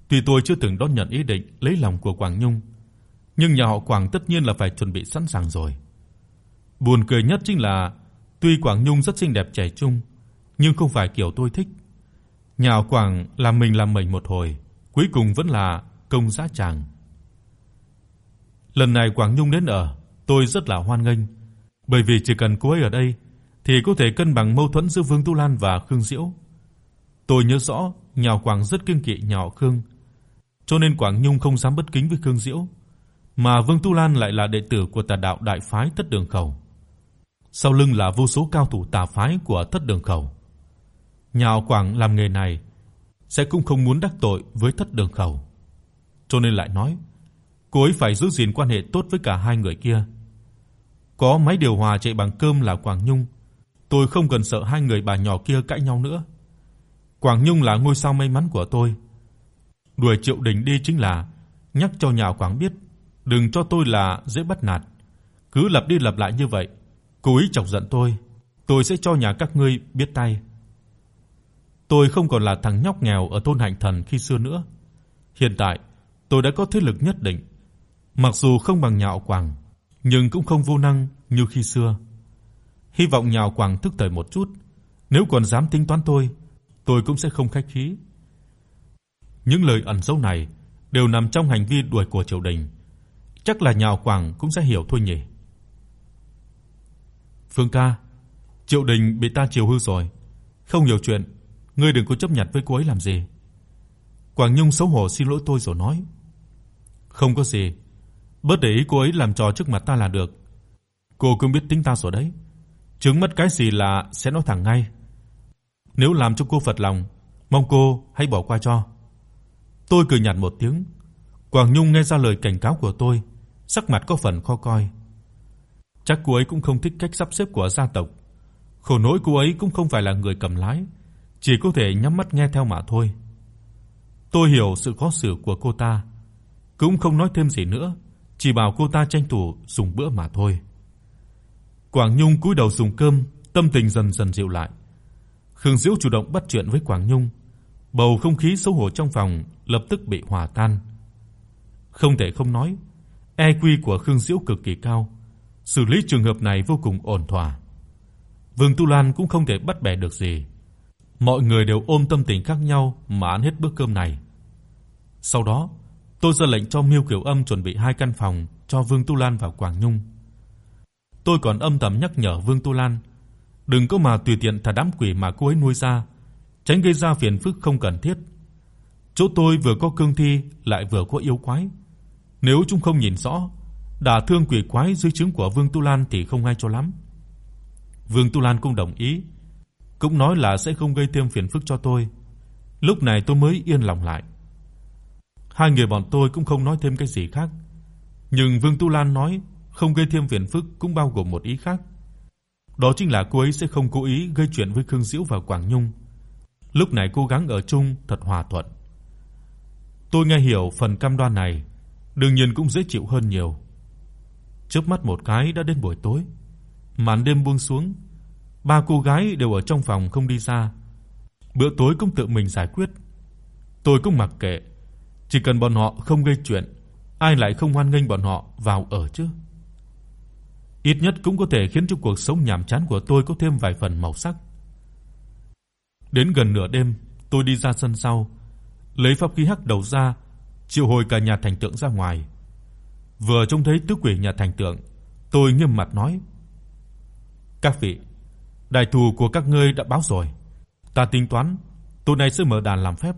Tuy tôi chưa từng đón nhận ý định lấy lòng của Quảng Nhung, nhưng nhà họ Quảng tất nhiên là phải chuẩn bị sẵn sàng rồi. Buồn cười nhất chính là tuy Quảng Nhung rất xinh đẹp trẻ trung, nhưng không phải kiểu tôi thích. Nhà họ Quảng làm mình làm mình một hồi, cuối cùng vẫn là công giá chàng. Lần này Quảng Nhung đến ở, tôi rất là hoan nghênh, bởi vì chỉ cần cô ấy ở đây thì có thể cân bằng mâu thuẫn giữa Vương Tu Lan và Khương Diễu. Tôi nhớ rõ, nhà Quảng rất kiêng kỵ nhà Khương, cho nên Quảng Nhung không dám bất kính với Khương Diễu, mà Vương Tu Lan lại là đệ tử của Tà đạo đại phái Thất Đường Khẩu. Sau lưng là vô số cao thủ tà phái của Thất Đường Khẩu. Nhà Quảng làm nghề này sẽ cũng không muốn đắc tội với Thất Đường Khẩu, cho nên lại nói, cô ấy phải giữ gìn quan hệ tốt với cả hai người kia. Có máy điều hòa chạy bằng cơm là Quảng Nhung, tôi không cần sợ hai người bà nhỏ kia cãi nhau nữa. Quảng Nhung là ngôi sao may mắn của tôi. Đuổi Triệu Đình đi chính là nhắc cho nhà Quảng biết, đừng cho tôi là dễ bắt nạt. Cứ lặp đi lặp lại như vậy, cố ý chọc giận tôi, tôi sẽ cho nhà các ngươi biết tay. Tôi không còn là thằng nhóc nghèo ở thôn Hạnh Thần khi xưa nữa. Hiện tại, tôi đã có thế lực nhất định. Mặc dù không bằng nhà Quảng, nhưng cũng không vô năng như khi xưa. Hy vọng nhà Quảng thức thời một chút, nếu còn dám tính toán tôi, tôi cũng sẽ không khách khí. Những lời ẩn dấu này đều nằm trong hành vi đuổi của triều đình, chắc là nhà Quảng cũng sẽ hiểu thôi nhỉ. Phương ca, Triệu Đình bị ta chiều hư rồi, không nhiều chuyện, ngươi đừng có chấp nhặt với cô ấy làm gì. Quảng Nhung xấu hổ xin lỗi tôi rồi nói. Không có gì, bớt để ý cô ấy làm trò trước mặt ta là được. Cô cũng biết tính ta rồi đấy. Chứng mất cái gì là sẽ nói thẳng ngay. Nếu làm cho cô phật lòng, mong cô hãy bỏ qua cho. Tôi cười nhạt một tiếng. Quảng Nhung nghe ra lời cảnh cáo của tôi, sắc mặt có phần khó coi. Chắc cô ấy cũng không thích cách sắp xếp của gia tộc. Khổ nỗi cô ấy cũng không phải là người cầm lái, chỉ có thể nhắm mắt nghe theo mà thôi. Tôi hiểu sự khó xử của cô ta, cũng không nói thêm gì nữa, chỉ bảo cô ta tranh thủ dùng bữa mà thôi. Quảng Nhung cúi đầu dùng cơm, tâm tình dần dần dịu lại. Khương Diễu chủ động bắt chuyện với Quảng Nhung, bầu không khí xấu hổ trong phòng lập tức bị hòa tan. Không thể không nói, EQ của Khương Diễu cực kỳ cao, xử lý trường hợp này vô cùng ổn thỏa. Vương Tu Lan cũng không thể bắt bẻ được gì. Mọi người đều ôm tâm tình khác nhau mà ăn hết bữa cơm này. Sau đó, tôi ra lệnh cho Miêu Kiều Âm chuẩn bị hai căn phòng cho Vương Tu Lan và Quảng Nhung. Tôi còn âm thầm nhắc nhở Vương Tu Lan, đừng có mà tùy tiện thả đám quỷ mà cô ấy nuôi ra, tránh gây ra phiền phức không cần thiết. Chỗ tôi vừa có cương thi lại vừa có yêu quái, nếu chúng không nhìn rõ, đả thương quỷ quái dưới trướng của Vương Tu Lan thì không hay cho lắm. Vương Tu Lan cũng đồng ý, cũng nói là sẽ không gây thêm phiền phức cho tôi. Lúc này tôi mới yên lòng lại. Hai người bọn tôi cũng không nói thêm cái gì khác, nhưng Vương Tu Lan nói không gây thêm phiền phức cũng bao gồm một ý khác. đó chính là cô ấy sẽ không cố ý gây chuyện với Khương Diễu và Quảng Nhung. Lúc này cố gắng ở chung thật hòa thuận. Tôi nghe hiểu phần cam đoan này, đương nhiên cũng dễ chịu hơn nhiều. Chớp mắt một cái đã đến buổi tối. Màn đêm buông xuống, ba cô gái đều ở trong phòng không đi ra. Bữa tối cũng tự mình giải quyết. Tôi cũng mặc kệ, chỉ cần bọn họ không gây chuyện, ai lại không hoan nghênh bọn họ vào ở chứ? Ít nhất cũng có thể khiến cho cuộc sống nhàm chán của tôi có thêm vài phần màu sắc. Đến gần nửa đêm, tôi đi ra sân sau, lấy pháp khí hắc đầu ra, triệu hồi cả nhà thành tượng ra ngoài. Vừa trông thấy tứ quỷ nhà thành tượng, tôi nghiêm mặt nói: "Các vị, đại thù của các ngươi đã báo rồi, ta tính toán tối nay sẽ mở đàn làm phép,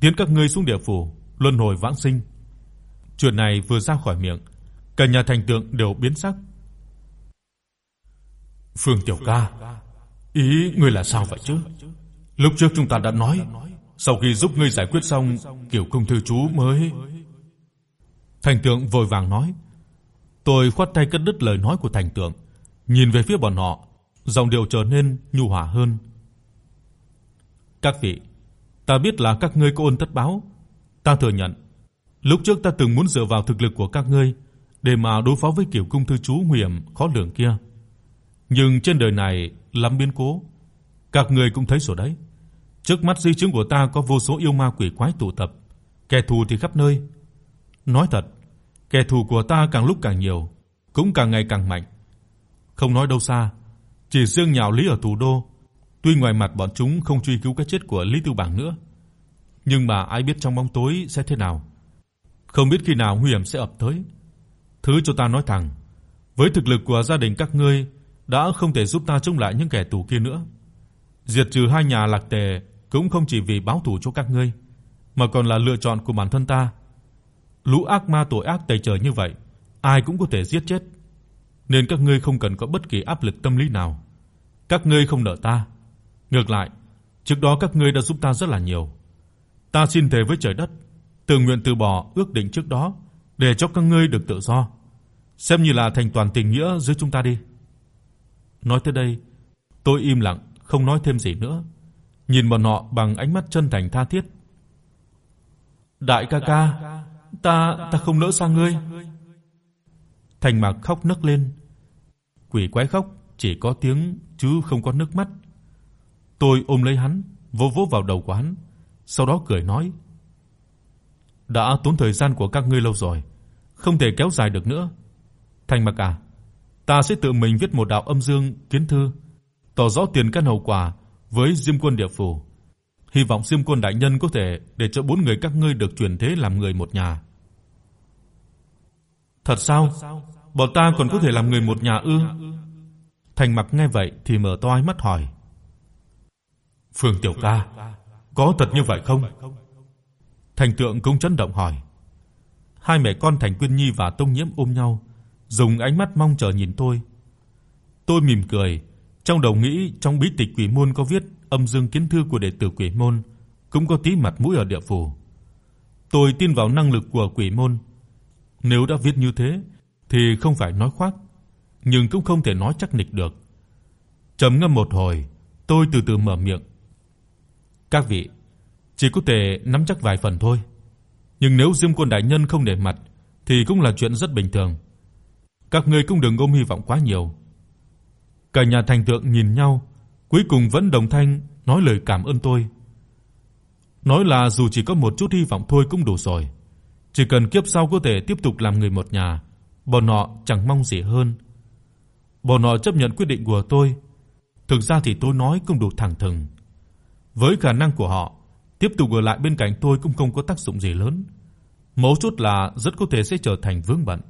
tiến các ngươi xuống địa phủ, luân hồi vãng sinh." Chuyện này vừa ra khỏi miệng, cả nhà thành tượng đều biến sắc. Phương Tiểu Ca, ý ngươi là sao vậy chứ? Lúc trước chúng ta đã nói, sau khi giúp ngươi giải quyết xong, Kiều công thư chú mới Thành Tượng vội vàng nói. Tôi khoát tay cắt đứt lời nói của Thành Tượng, nhìn về phía bọn họ, giọng điệu trở nên nhu hòa hơn. Các vị, ta biết là các ngươi có ơn tất báo, ta thừa nhận. Lúc trước ta từng muốn dựa vào thực lực của các ngươi để mà đối phó với kiểu cung thư chú nguy hiểm khó lường kia. Nhưng trên đời này lắm biến cố, các ngươi cũng thấy rồi đấy. Trước mắt di chứng của ta có vô số yêu ma quỷ quái tụ tập, kẻ thù thì khắp nơi. Nói thật, kẻ thù của ta càng lúc càng nhiều, cũng càng ngày càng mạnh. Không nói đâu xa, chỉ riêng nhào lý ở thủ đô, tuy ngoài mặt bọn chúng không truy cứu cái chết của Lý Tư Bảng nữa, nhưng mà ai biết trong bóng tối sẽ thế nào. Không biết khi nào nguy hiểm sẽ ập tới. Thứ cho ta nói thẳng, với thực lực của gia đình các ngươi đã không thể giúp ta chống lại những kẻ tù kia nữa. Diệt trừ hai nhà Lạc Tề cũng không chỉ vì báo thù cho các ngươi, mà còn là lựa chọn của bản thân ta. Lũ ác ma tội ác tày trời như vậy, ai cũng có thể giết chết, nên các ngươi không cần có bất kỳ áp lực tâm lý nào. Các ngươi không nợ ta. Ngược lại, trước đó các ngươi đã giúp ta rất là nhiều. Ta xin thề với trời đất, tự nguyện từ bỏ ước định trước đó để cho các ngươi được tự do, xem như là thành toàn tình nghĩa giữa chúng ta đi. Nói tới đây, tôi im lặng, không nói thêm gì nữa, nhìn bọn họ bằng ánh mắt chân thành tha thiết. "Đại ca ca, ta ta không nỡ xa ngươi." Thành Mạc khóc nức lên. Quỷ quái khóc chỉ có tiếng chứ không có nước mắt. Tôi ôm lấy hắn, vỗ vỗ vào đầu của hắn, sau đó cười nói: "Đã tốn thời gian của các ngươi lâu rồi, không thể kéo dài được nữa. Thành Mạc à, ta sẽ tự mình viết một đạo âm dương kiến thư, tỏ rõ tiền căn hậu quả với Diêm Quân địa phủ. Hy vọng Diêm Quân đại nhân có thể để cho bốn người các ngươi được chuyển thế làm người một nhà. Thật sao? Bọn ta còn có thể làm người một nhà ư? Thành Mặc nghe vậy thì mở to mắt hỏi. Phương Tiểu Ca, có thật như vậy không? Thành Tượng cũng chấn động hỏi. Hai mẹ con Thành Quyên Nhi và Tông Nhiễm ôm nhau, dùng ánh mắt mong chờ nhìn tôi. Tôi mỉm cười, trong đầu nghĩ trong bí tịch Quỷ môn có viết âm dương kiến thư của đệ tử Quỷ môn, cũng có tí mặt mũi ở địa phủ. Tôi tin vào năng lực của Quỷ môn. Nếu đã viết như thế thì không phải nói khoác, nhưng cũng không thể nói chắc nịch được. Trầm ngâm một hồi, tôi từ từ mở miệng. Các vị, chỉ có thể nắm chắc vài phần thôi. Nhưng nếu Diêm Quân đại nhân không để mặt thì cũng là chuyện rất bình thường. Các ngươi cũng đừng ôm hy vọng quá nhiều. Cả nhà thành tượng nhìn nhau, cuối cùng vẫn đồng thanh nói lời cảm ơn tôi. Nói là dù chỉ có một chút hy vọng thôi cũng đủ rồi. Chỉ cần kiếp sau có thể tiếp tục làm người một nhà, bọn họ chẳng mong gì hơn. Bọn họ chấp nhận quyết định của tôi. Thực ra thì tôi nói cũng đủ thẳng thừng. Với khả năng của họ, tiếp tục ở lại bên cạnh tôi cũng không có tác dụng gì lớn. Mấu chốt là rất có thể sẽ trở thành vướng bận.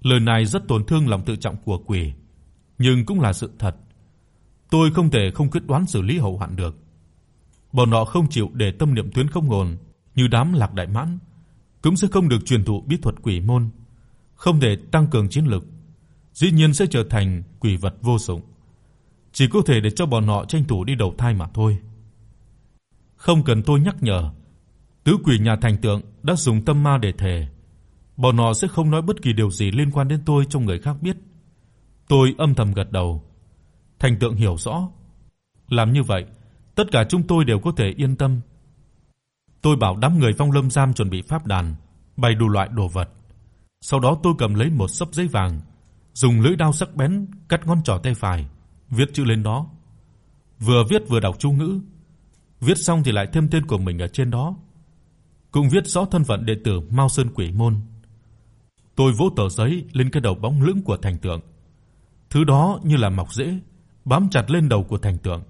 Lời này rất tổn thương lòng tự trọng của quỷ, nhưng cũng là sự thật. Tôi không thể không quyết đoán xử lý hậu hoạn được. Bọn họ không chịu để tâm niệm tuyến không ổn, như đám Lạc Đại Mãn, cũng sẽ không được truyền thụ bí thuật quỷ môn, không thể tăng cường chiến lực, dĩ nhiên sẽ trở thành quỷ vật vô dụng. Chỉ có thể để cho bọn họ tranh thủ đi đầu thai mà thôi. Không cần tôi nhắc nhở, tứ quỷ nhà thành tượng đã dùng tâm ma để thề, bọn họ sẽ không nói bất kỳ điều gì liên quan đến tôi cho người khác biết. Tôi âm thầm gật đầu. Thành Tượng hiểu rõ, làm như vậy, tất cả chúng tôi đều có thể yên tâm. Tôi bảo đám người Phong Lâm giam chuẩn bị pháp đàn, bày đủ loại đồ vật. Sau đó tôi cầm lấy một sấp giấy vàng, dùng lưỡi dao sắc bén cắt ngón trỏ tay phải, viết chữ lên đó. Vừa viết vừa đọc chú ngữ. Viết xong thì lại thêm tên của mình ở trên đó. Cũng viết rõ thân phận đệ tử Mao Sơn Quỷ môn. Tôi vỗ tờ giấy lên cái đầu bóng lưỡng của thành tượng. Thứ đó như là mọc rễ, bám chặt lên đầu của thành tượng.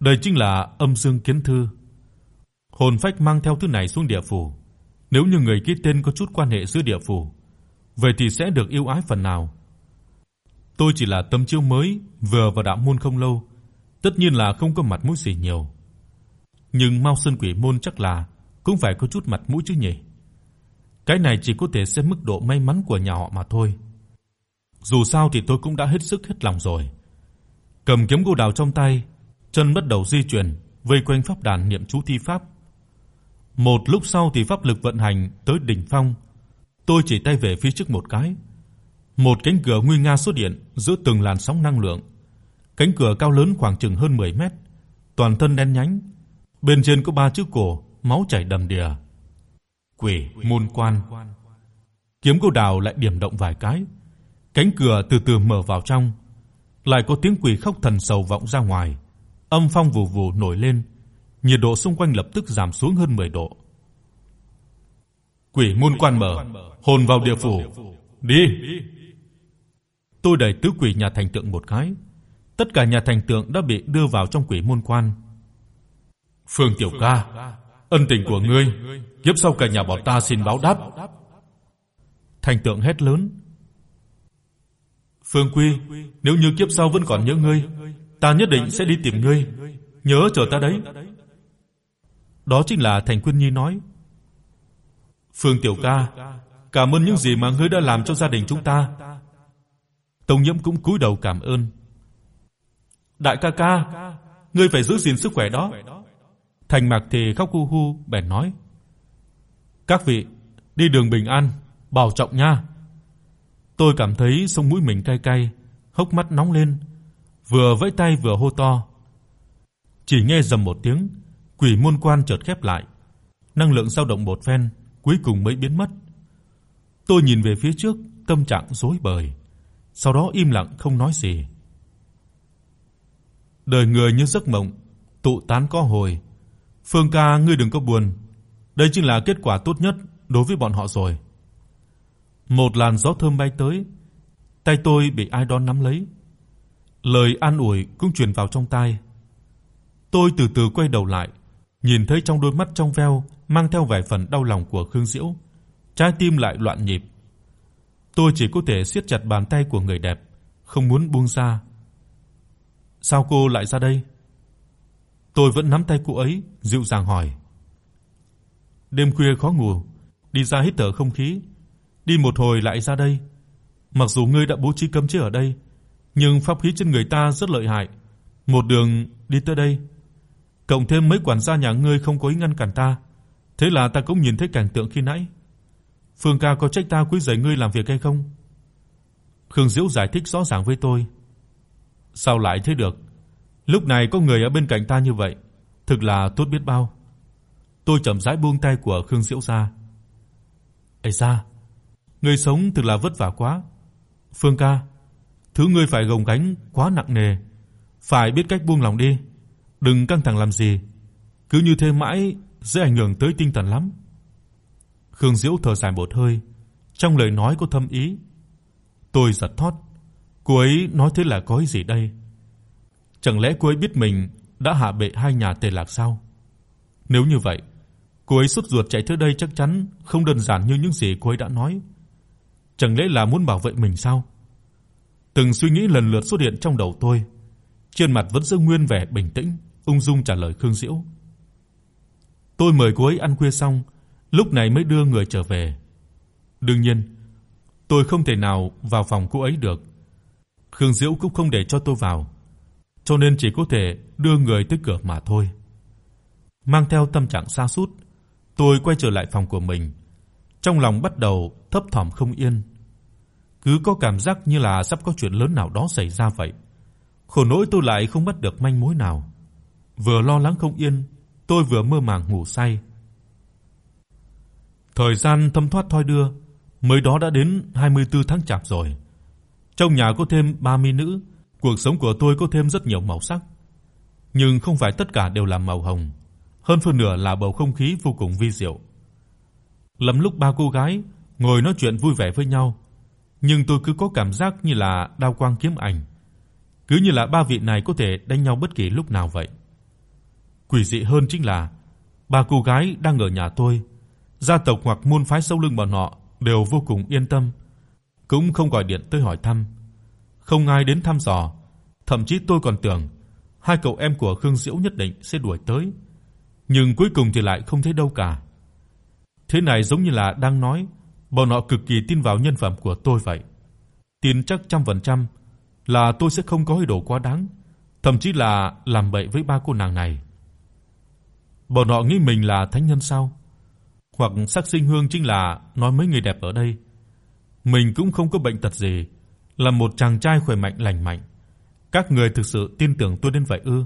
Đây chính là âm dương kiến thư. Hồn phách mang theo thứ này xuống địa phủ, nếu như người ký tên có chút quan hệ giữa địa phủ, vậy thì sẽ được ưu ái phần nào. Tôi chỉ là tâm chiêu mới, vừa vào đạo môn không lâu, tất nhiên là không có mặt mũi gì nhiều. Nhưng Mao Sơn Quỷ môn chắc là cũng phải có chút mặt mũi chứ nhỉ. Cái này chỉ có thể xem mức độ may mắn của nhà họ mà thôi. Dù sao thì tôi cũng đã hết sức hết lòng rồi. Cầm kiếm gỗ đào trong tay, chân bắt đầu di chuyển, vây quanh pháp đàn niệm chú thi pháp. Một lúc sau thì pháp lực vận hành tới đỉnh phong. Tôi chỉ tay về phía trước một cái. Một cánh cửa nguy nga xuất hiện giữa từng làn sóng năng lượng. Cánh cửa cao lớn khoảng chừng hơn 10 mét, toàn thân đen nhánh, bên trên có ba chữ cổ, máu chảy đầm đìa. Quỷ môn quan. Kiếm cô đào lại điểm động vài cái, cánh cửa từ từ mở vào trong, lại có tiếng quỷ khóc thần sầu vọng ra ngoài. Âm phong vù vù nổi lên, nhiệt độ xung quanh lập tức giảm xuống hơn 10 độ. Quỷ môn quan mở, hồn vào địa phủ. Đi. Tôi đẩy tứ quỷ nhà thành tượng một cái. Tất cả nhà thành tượng đã bị đưa vào trong quỷ môn quan. Phương Tiểu Ca, ân tình của ngươi, kiếp sau cả nhà bọn ta xin báo đáp. Thành tượng hét lớn. Phương Quy, nếu như kiếp sau vẫn còn nhớ ngươi, ta nhất định sẽ đi tìm ngươi, nhớ chờ ta đấy. Đó chính là Thành Quyên Nhi nói. Phương Tiểu Ca, cảm ơn những gì mà ngươi đã làm cho gia đình chúng ta. Tông Nhiễm cũng cúi đầu cảm ơn. Đại ca ca, ngươi phải giữ gìn sức khỏe đó. Thành Mạc thì khóc hu hu bèn nói: "Các vị, đi đường bình an, bảo trọng nha." Tôi cảm thấy sống mũi mình cay cay, hốc mắt nóng lên, vừa vẫy tay vừa hô to. Chỉ nghe rầm một tiếng, quỷ môn quan chợt khép lại, năng lượng dao động một phen, cuối cùng mới biến mất. Tôi nhìn về phía trước, tâm trạng rối bời, sau đó im lặng không nói gì. Đời người như giấc mộng, tụ tán có hồi. Phương ca ngươi đừng có buồn, đây chính là kết quả tốt nhất đối với bọn họ rồi. Một làn gió thơm bay tới, tay tôi bị ai đó nắm lấy. Lời an ủi cũng truyền vào trong tai. Tôi từ từ quay đầu lại, nhìn thấy trong đôi mắt trong veo mang theo vài phần đau lòng của Khương Diễu, trái tim lại loạn nhịp. Tôi chỉ có thể siết chặt bàn tay của người đẹp, không muốn buông ra. Sao cô lại ra đây? Tôi vẫn nắm tay cô ấy, dịu dàng hỏi. Đêm khuya khó ngủ, đi ra hít thở không khí, đi một hồi lại ra đây. Mặc dù ngươi đã bố trí cấm chế ở đây, nhưng pháp khí trên người ta rất lợi hại, một đường đi tới đây, cộng thêm mấy quản gia nhà ngươi không có ý ngăn cản ta, thế là ta cũng nhìn thấy cảnh tượng khi nãy. Phương ca có trách ta quấy rầy ngươi làm việc hay không? Khương Diễu giải thích rõ ràng với tôi. Sao lại thế được? Lúc này có người ở bên cạnh ta như vậy, thực là tốt biết bao. Tôi chậm rãi buông tay của Khương Diễu ra. Ai da, người sống thực là vất vả quá. Phương ca, thứ ngươi phải gồng gánh quá nặng nề, phải biết cách buông lòng đi, đừng căng thẳng làm gì, cứ như thế mãi sẽ ảnh hưởng tới tinh thần lắm." Khương Diễu thở dài một hơi, trong lời nói có thâm ý. Tôi giật thót, cô ấy nói thế là có ý gì đây? Chẳng lẽ cô ấy biết mình đã hạ bệ hai nhà Tề Lạc sao? Nếu như vậy, cô ấy sốt ruột chạy tới đây chắc chắn không đơn giản như những gì cô ấy đã nói. Chẳng lẽ là muốn bảo vệ mình sao? Từng suy nghĩ lần lượt xuất hiện trong đầu tôi, trên mặt vẫn giữ nguyên vẻ bình tĩnh, ung dung trả lời Khương Diễu. Tôi mời cô ấy ăn khuya xong, lúc này mới đưa người trở về. Đương nhiên, tôi không thể nào vào phòng cô ấy được. Khương Diễu cũng không để cho tôi vào, cho nên chỉ có thể đưa người tới cửa mà thôi. Mang theo tâm trạng sa sút, tôi quay trở lại phòng của mình. Trong lòng bắt đầu thấp thỏm không yên. Cứ có cảm giác như là sắp có chuyện lớn nào đó xảy ra vậy. Khổ nỗi tôi lại không bắt được manh mối nào. Vừa lo lắng không yên, tôi vừa mơ màng ngủ say. Thời gian thấm thoát thoi đưa, mới đó đã đến 24 tháng Chạp rồi. Trong nhà có thêm 30 nữ, cuộc sống của tôi có thêm rất nhiều màu sắc. Nhưng không phải tất cả đều là màu hồng, hơn phần nửa là bầu không khí vô cùng vi diệu. Lắm lúc ba cô gái ngồi nói chuyện vui vẻ với nhau, nhưng tôi cứ có cảm giác như là đao quang kiếm ảnh, cứ như là ba vị này có thể đánh nhau bất kỳ lúc nào vậy. Quỷ dị hơn chính là ba cô gái đang ở nhà tôi, gia tộc hoặc môn phái sâu lưng bọn họ đều vô cùng yên tâm, cũng không gọi điện tới hỏi thăm, không ai đến thăm dò, thậm chí tôi còn tưởng hai cậu em của Khương Diễu nhất định sẽ đuổi tới, nhưng cuối cùng thì lại không thấy đâu cả. Thế này giống như là đang nói bọn họ cực kỳ tin vào nhân phẩm của tôi vậy. Tin chắc trăm phần trăm là tôi sẽ không có ý đồ quá đáng, thậm chí là làm bậy với ba cô nàng này. Bọn họ nghĩ mình là thánh nhân sao? Hoặc sắc sinh hương chính là nói mấy người đẹp ở đây. Mình cũng không có bệnh tật gì, là một chàng trai khỏe mạnh lành mạnh. Các người thực sự tin tưởng tôi đến vậy ư?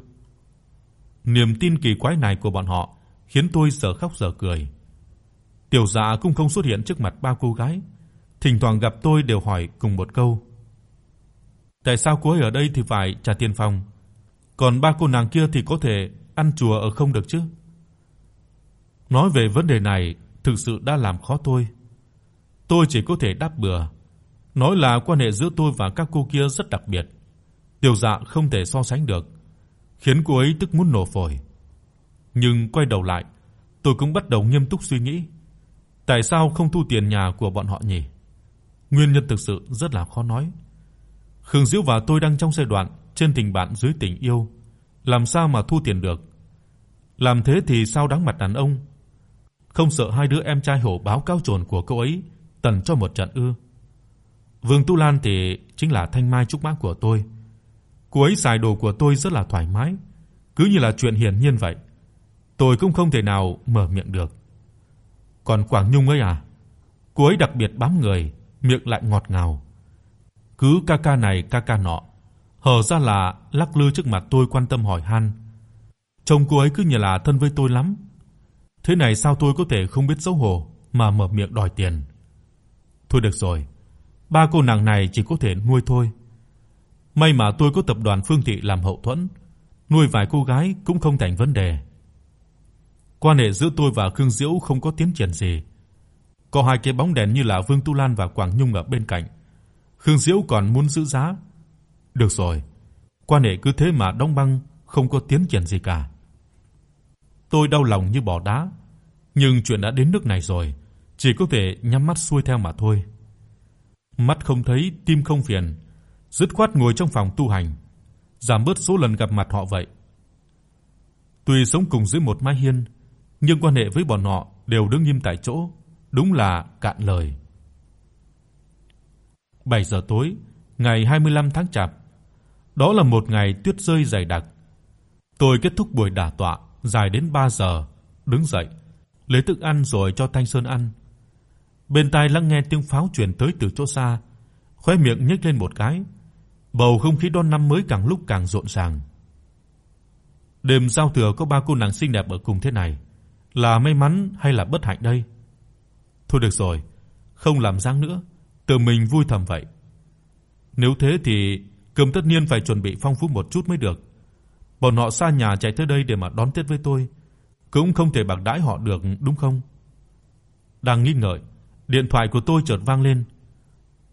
Niềm tin kỳ quái này của bọn họ khiến tôi giờ khóc giờ cười. Tiểu Dạ cũng không xuất hiện trước mặt ba cô gái, thỉnh thoảng gặp tôi đều hỏi cùng một câu. Tại sao cô ấy ở đây thì phải trả tiền phòng, còn ba cô nàng kia thì có thể ăn chùa ở không được chứ? Nói về vấn đề này thực sự đã làm khó tôi. Tôi chỉ có thể đáp bừa, nói là quan hệ giữa tôi và các cô kia rất đặc biệt. Tiểu Dạ không thể so sánh được, khiến cô ấy tức muốn nổ phổi. Nhưng quay đầu lại, tôi cũng bắt đầu nghiêm túc suy nghĩ, tại sao không thu tiền nhà của bọn họ nhỉ? Nguyên nhân thực sự rất là khó nói. Khương Diễu và tôi đang trong giai đoạn trên tình bạn dưới tình yêu, làm sao mà thu tiền được? Làm thế thì sao đáng mặt đàn ông? Không sợ hai đứa em trai hổ báo cáo trồn của cô ấy tần cho một trận ư? Vương Tu Lan thì chính là thanh mai trúc mã của tôi. Cô ấy xài đồ của tôi rất là thoải mái, cứ như là chuyện hiển nhiên vậy. Tôi cũng không thể nào mở miệng được. Còn Quảng Nhung ấy à? Cô ấy đặc biệt bám người, miệng lại ngọt ngào. Cứ ca ca này ca ca nọ, hở ra là lắc lư trước mặt tôi quan tâm hỏi han. Trông cô ấy cứ như là thân với tôi lắm. Thế này sao tôi có thể không biết xấu hổ mà mở miệng đòi tiền. Thôi được rồi, ba cô nàng này chỉ có thể nuôi thôi. May mà tôi có tập đoàn Phương Thị làm hậu thuẫn, nuôi vài cô gái cũng không thành vấn đề. Quan hệ giữa tôi và Khương Diễu không có tiến triển gì. Có hai cái bóng đèn như là Vương Tu Lan và Quảng Nhung ở bên cạnh. Khương Diễu còn muốn giữ giá. Được rồi, quan hệ cứ thế mà đóng băng, không có tiến triển gì cả. Tôi đau lòng như bỏ đá, nhưng chuyện đã đến nước này rồi, chỉ có thể nhắm mắt xuôi theo mà thôi. Mắt không thấy, tim không phiền, dứt khoát ngồi trong phòng tu hành, giảm bớt số lần gặp mặt họ vậy. Tuy sống cùng dưới một mái hiên, nhưng quan hệ với bọn họ đều đứng nghiêm tại chỗ, đúng là cạn lời. 7 giờ tối, ngày 25 tháng Chạp. Đó là một ngày tuyết rơi dày đặc. Tôi kết thúc buổi đả tọa dài đến 3 giờ, đứng dậy, lấy thức ăn rồi cho Thanh Sơn ăn. Bên tai lắng nghe tiếng pháo truyền tới từ chỗ xa, khóe miệng nhếch lên một cái. Bầu không khí đón năm mới càng lúc càng rộn ràng. Đêm giao thừa có ba cô nàng xinh đẹp ở cùng thế này, là may mắn hay là bất hạnh đây? Thôi được rồi, không làm dáng nữa, tự mình vui thầm vậy. Nếu thế thì cơm tất nhiên phải chuẩn bị phong phú một chút mới được. Bọn họ xa nhà chạy tới đây để mà đón Tết với tôi, cũng không thể bạc đãi họ được đúng không? Đang nghi ngợi, điện thoại của tôi chợt vang lên.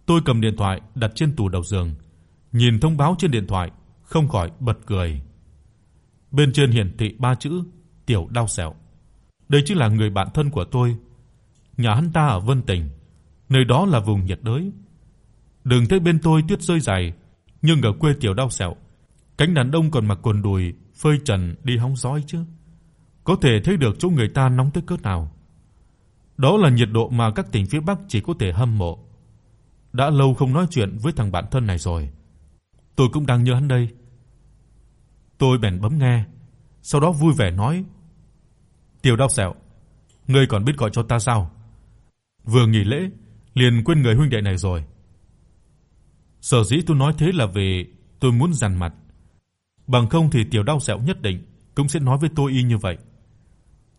Tôi cầm điện thoại đặt trên tủ đầu giường, nhìn thông báo trên điện thoại, không khỏi bật cười. Bên trên hiển thị ba chữ Tiểu Đao Sẹo. Đây chính là người bạn thân của tôi. Nhà hắn ta ở Vân Tỉnh, nơi đó là vùng nhiệt đới. đường thấy bên tôi tuyết rơi dày, nhưng ở quê Tiểu đau Sẹo, cánh đàn đông còn mặc quần đùi phơi trần đi hóng gió chứ. Có thể thấy được chỗ người ta nóng tới cỡ nào. Đó là nhiệt độ mà các tỉnh phía Bắc chỉ có thể hâm mộ. Đã lâu không nói chuyện với thằng bạn thân này rồi. Tôi cũng đang nhớ hắn đây. Tôi bèn bấm nghe, sau đó vui vẻ nói: "Tiểu Đốc Sẹo, ngươi còn biết gọi cho ta sao? Vừa nghỉ lễ liền quên người huynh đệ này rồi." Sở dĩ tôi nói thế là vì tôi muốn dằn mặt, bằng không thì Tiểu Đao Sẹo nhất định cũng sẽ nói với tôi y như vậy.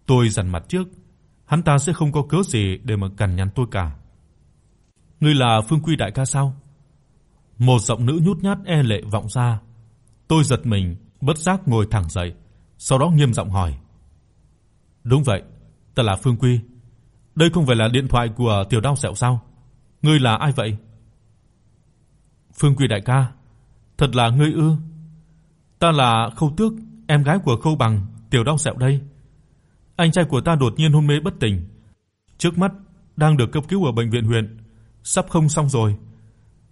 Tôi dằn mặt trước, hắn ta sẽ không có cớ gì để mà cằn nhằn tôi cả. Ngươi là Phương Quy đại ca sao? Một giọng nữ nhút nhát e lệ vọng ra. Tôi giật mình, bất giác ngồi thẳng dậy, sau đó nghiêm giọng hỏi: "Đúng vậy, ta là Phương Quy. Đây không phải là điện thoại của Tiểu Đao Sẹo sao? Ngươi là ai vậy?" Phương Quy đại ca, thật là ngươi ư? Ta là Khâu Tước, em gái của Khâu Bằng, Tiểu Đao Sẹo đây. Anh trai của ta đột nhiên hôn mê bất tỉnh, trước mắt đang được cấp cứu ở bệnh viện huyện, sắp không xong rồi.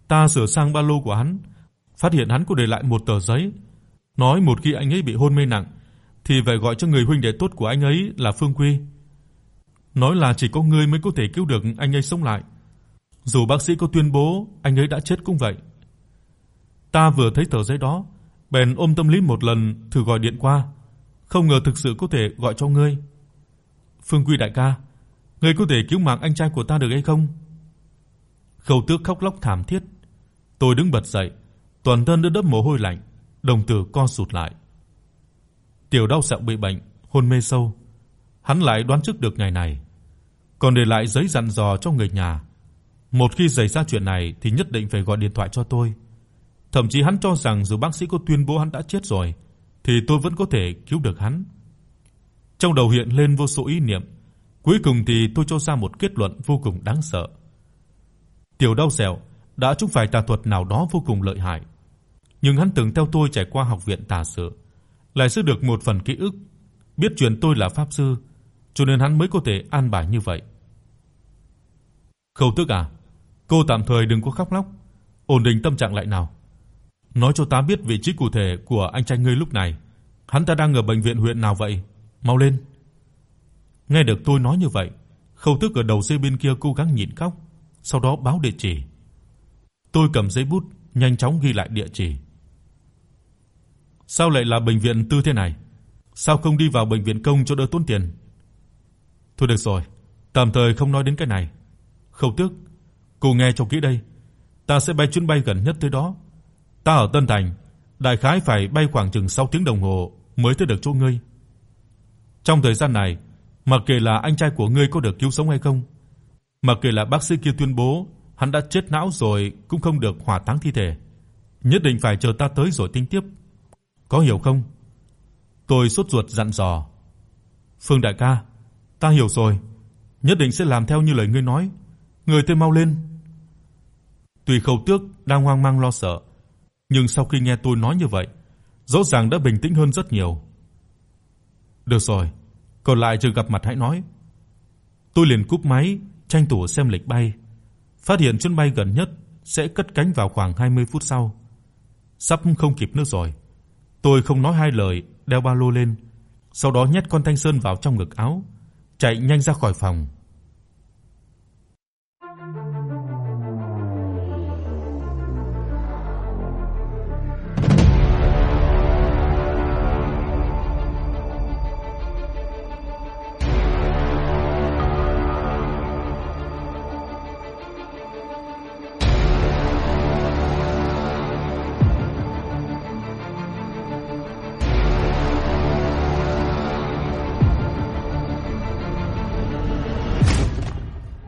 Ta sửa sang ba lô của hắn, phát hiện hắn có để lại một tờ giấy, nói một khi anh ấy bị hôn mê nặng thì phải gọi cho người huynh đệ tốt của anh ấy là Phương Quy. Nói là chỉ có ngươi mới có thể cứu được anh ấy sống lại. Dù bác sĩ có tuyên bố anh ấy đã chết cũng vậy. Ta vừa thấy tờ giấy đó, bèn ôm tâm lý một lần thử gọi điện qua, không ngờ thực sự có thể gọi cho ngươi. Phương Quy đại ca, ngươi có thể cứu mạng anh trai của ta được hay không? Khâu Tước khóc lóc thảm thiết. Tôi đứng bật dậy, toàn thân đẫm đẫm mồ hôi lạnh, đồng tử co rụt lại. Tiểu Đao Sẹo bị bệnh, hôn mê sâu. Hắn lại đoán trước được ngày này, còn để lại giấy dặn dò cho người nhà. Một khi xảy ra chuyện này thì nhất định phải gọi điện thoại cho tôi. Thậm chí hắn cho rằng dù bác sĩ có tuyên bố hắn đã chết rồi thì tôi vẫn có thể cứu được hắn. Trong đầu hiện lên vô số ý niệm, cuối cùng thì tôi cho ra một kết luận vô cùng đáng sợ. Tiểu Đao Sẹo đã trúng phải tà thuật nào đó vô cùng lợi hại, nhưng hắn từng theo tôi trải qua học viện tà sự, lại giữ được một phần ký ức, biết truyền tôi là pháp sư, cho nên hắn mới có thể an bài như vậy. Khâu tức à, cô tạm thời đừng có khóc lóc, ổn định tâm trạng lại nào. Nói cho ta biết vị trí cụ thể của anh trai ngươi lúc này. Hắn ta đang ở bệnh viện huyện nào vậy? Mau lên. Nghe được tôi nói như vậy, Khâu tức ở đầu dây bên kia cố gắng nhịn khóc, sau đó báo địa chỉ. Tôi cầm giấy bút, nhanh chóng ghi lại địa chỉ. Sao lại là bệnh viện tư thế này? Sao không đi vào bệnh viện công cho đỡ tốn tiền? Thôi được rồi, tạm thời không nói đến cái này. Khâu Tước, cô nghe cho kỹ đây, ta sẽ bay chuyến bay gần nhất tới đó. Ta ở Tân Thành, đại khái phải bay khoảng chừng 6 tiếng đồng hồ mới tới được chỗ ngươi. Trong thời gian này, mặc kệ là anh trai của ngươi có được cứu sống hay không, mặc kệ là bác sĩ kia tuyên bố hắn đã chết não rồi cũng không được hỏa táng thi thể, nhất định phải chờ ta tới rồi tính tiếp. Có hiểu không? Tôi sốt ruột dặn dò. Phương đại ca, ta hiểu rồi, nhất định sẽ làm theo như lời ngươi nói. Người tên mau lên. Tùy Khâu Tước đang hoang mang lo sợ, nhưng sau khi nghe tôi nói như vậy, rõ ràng đã bình tĩnh hơn rất nhiều. Được rồi, còn lại chờ gặp mặt hãy nói. Tôi liền cúp máy, tranh thủ xem lịch bay, phát hiện chuyến bay gần nhất sẽ cất cánh vào khoảng 20 phút sau. Sắp không kịp nữa rồi. Tôi không nói hai lời, đeo ba lô lên, sau đó nhét con thanh sơn vào trong ngực áo, chạy nhanh ra khỏi phòng.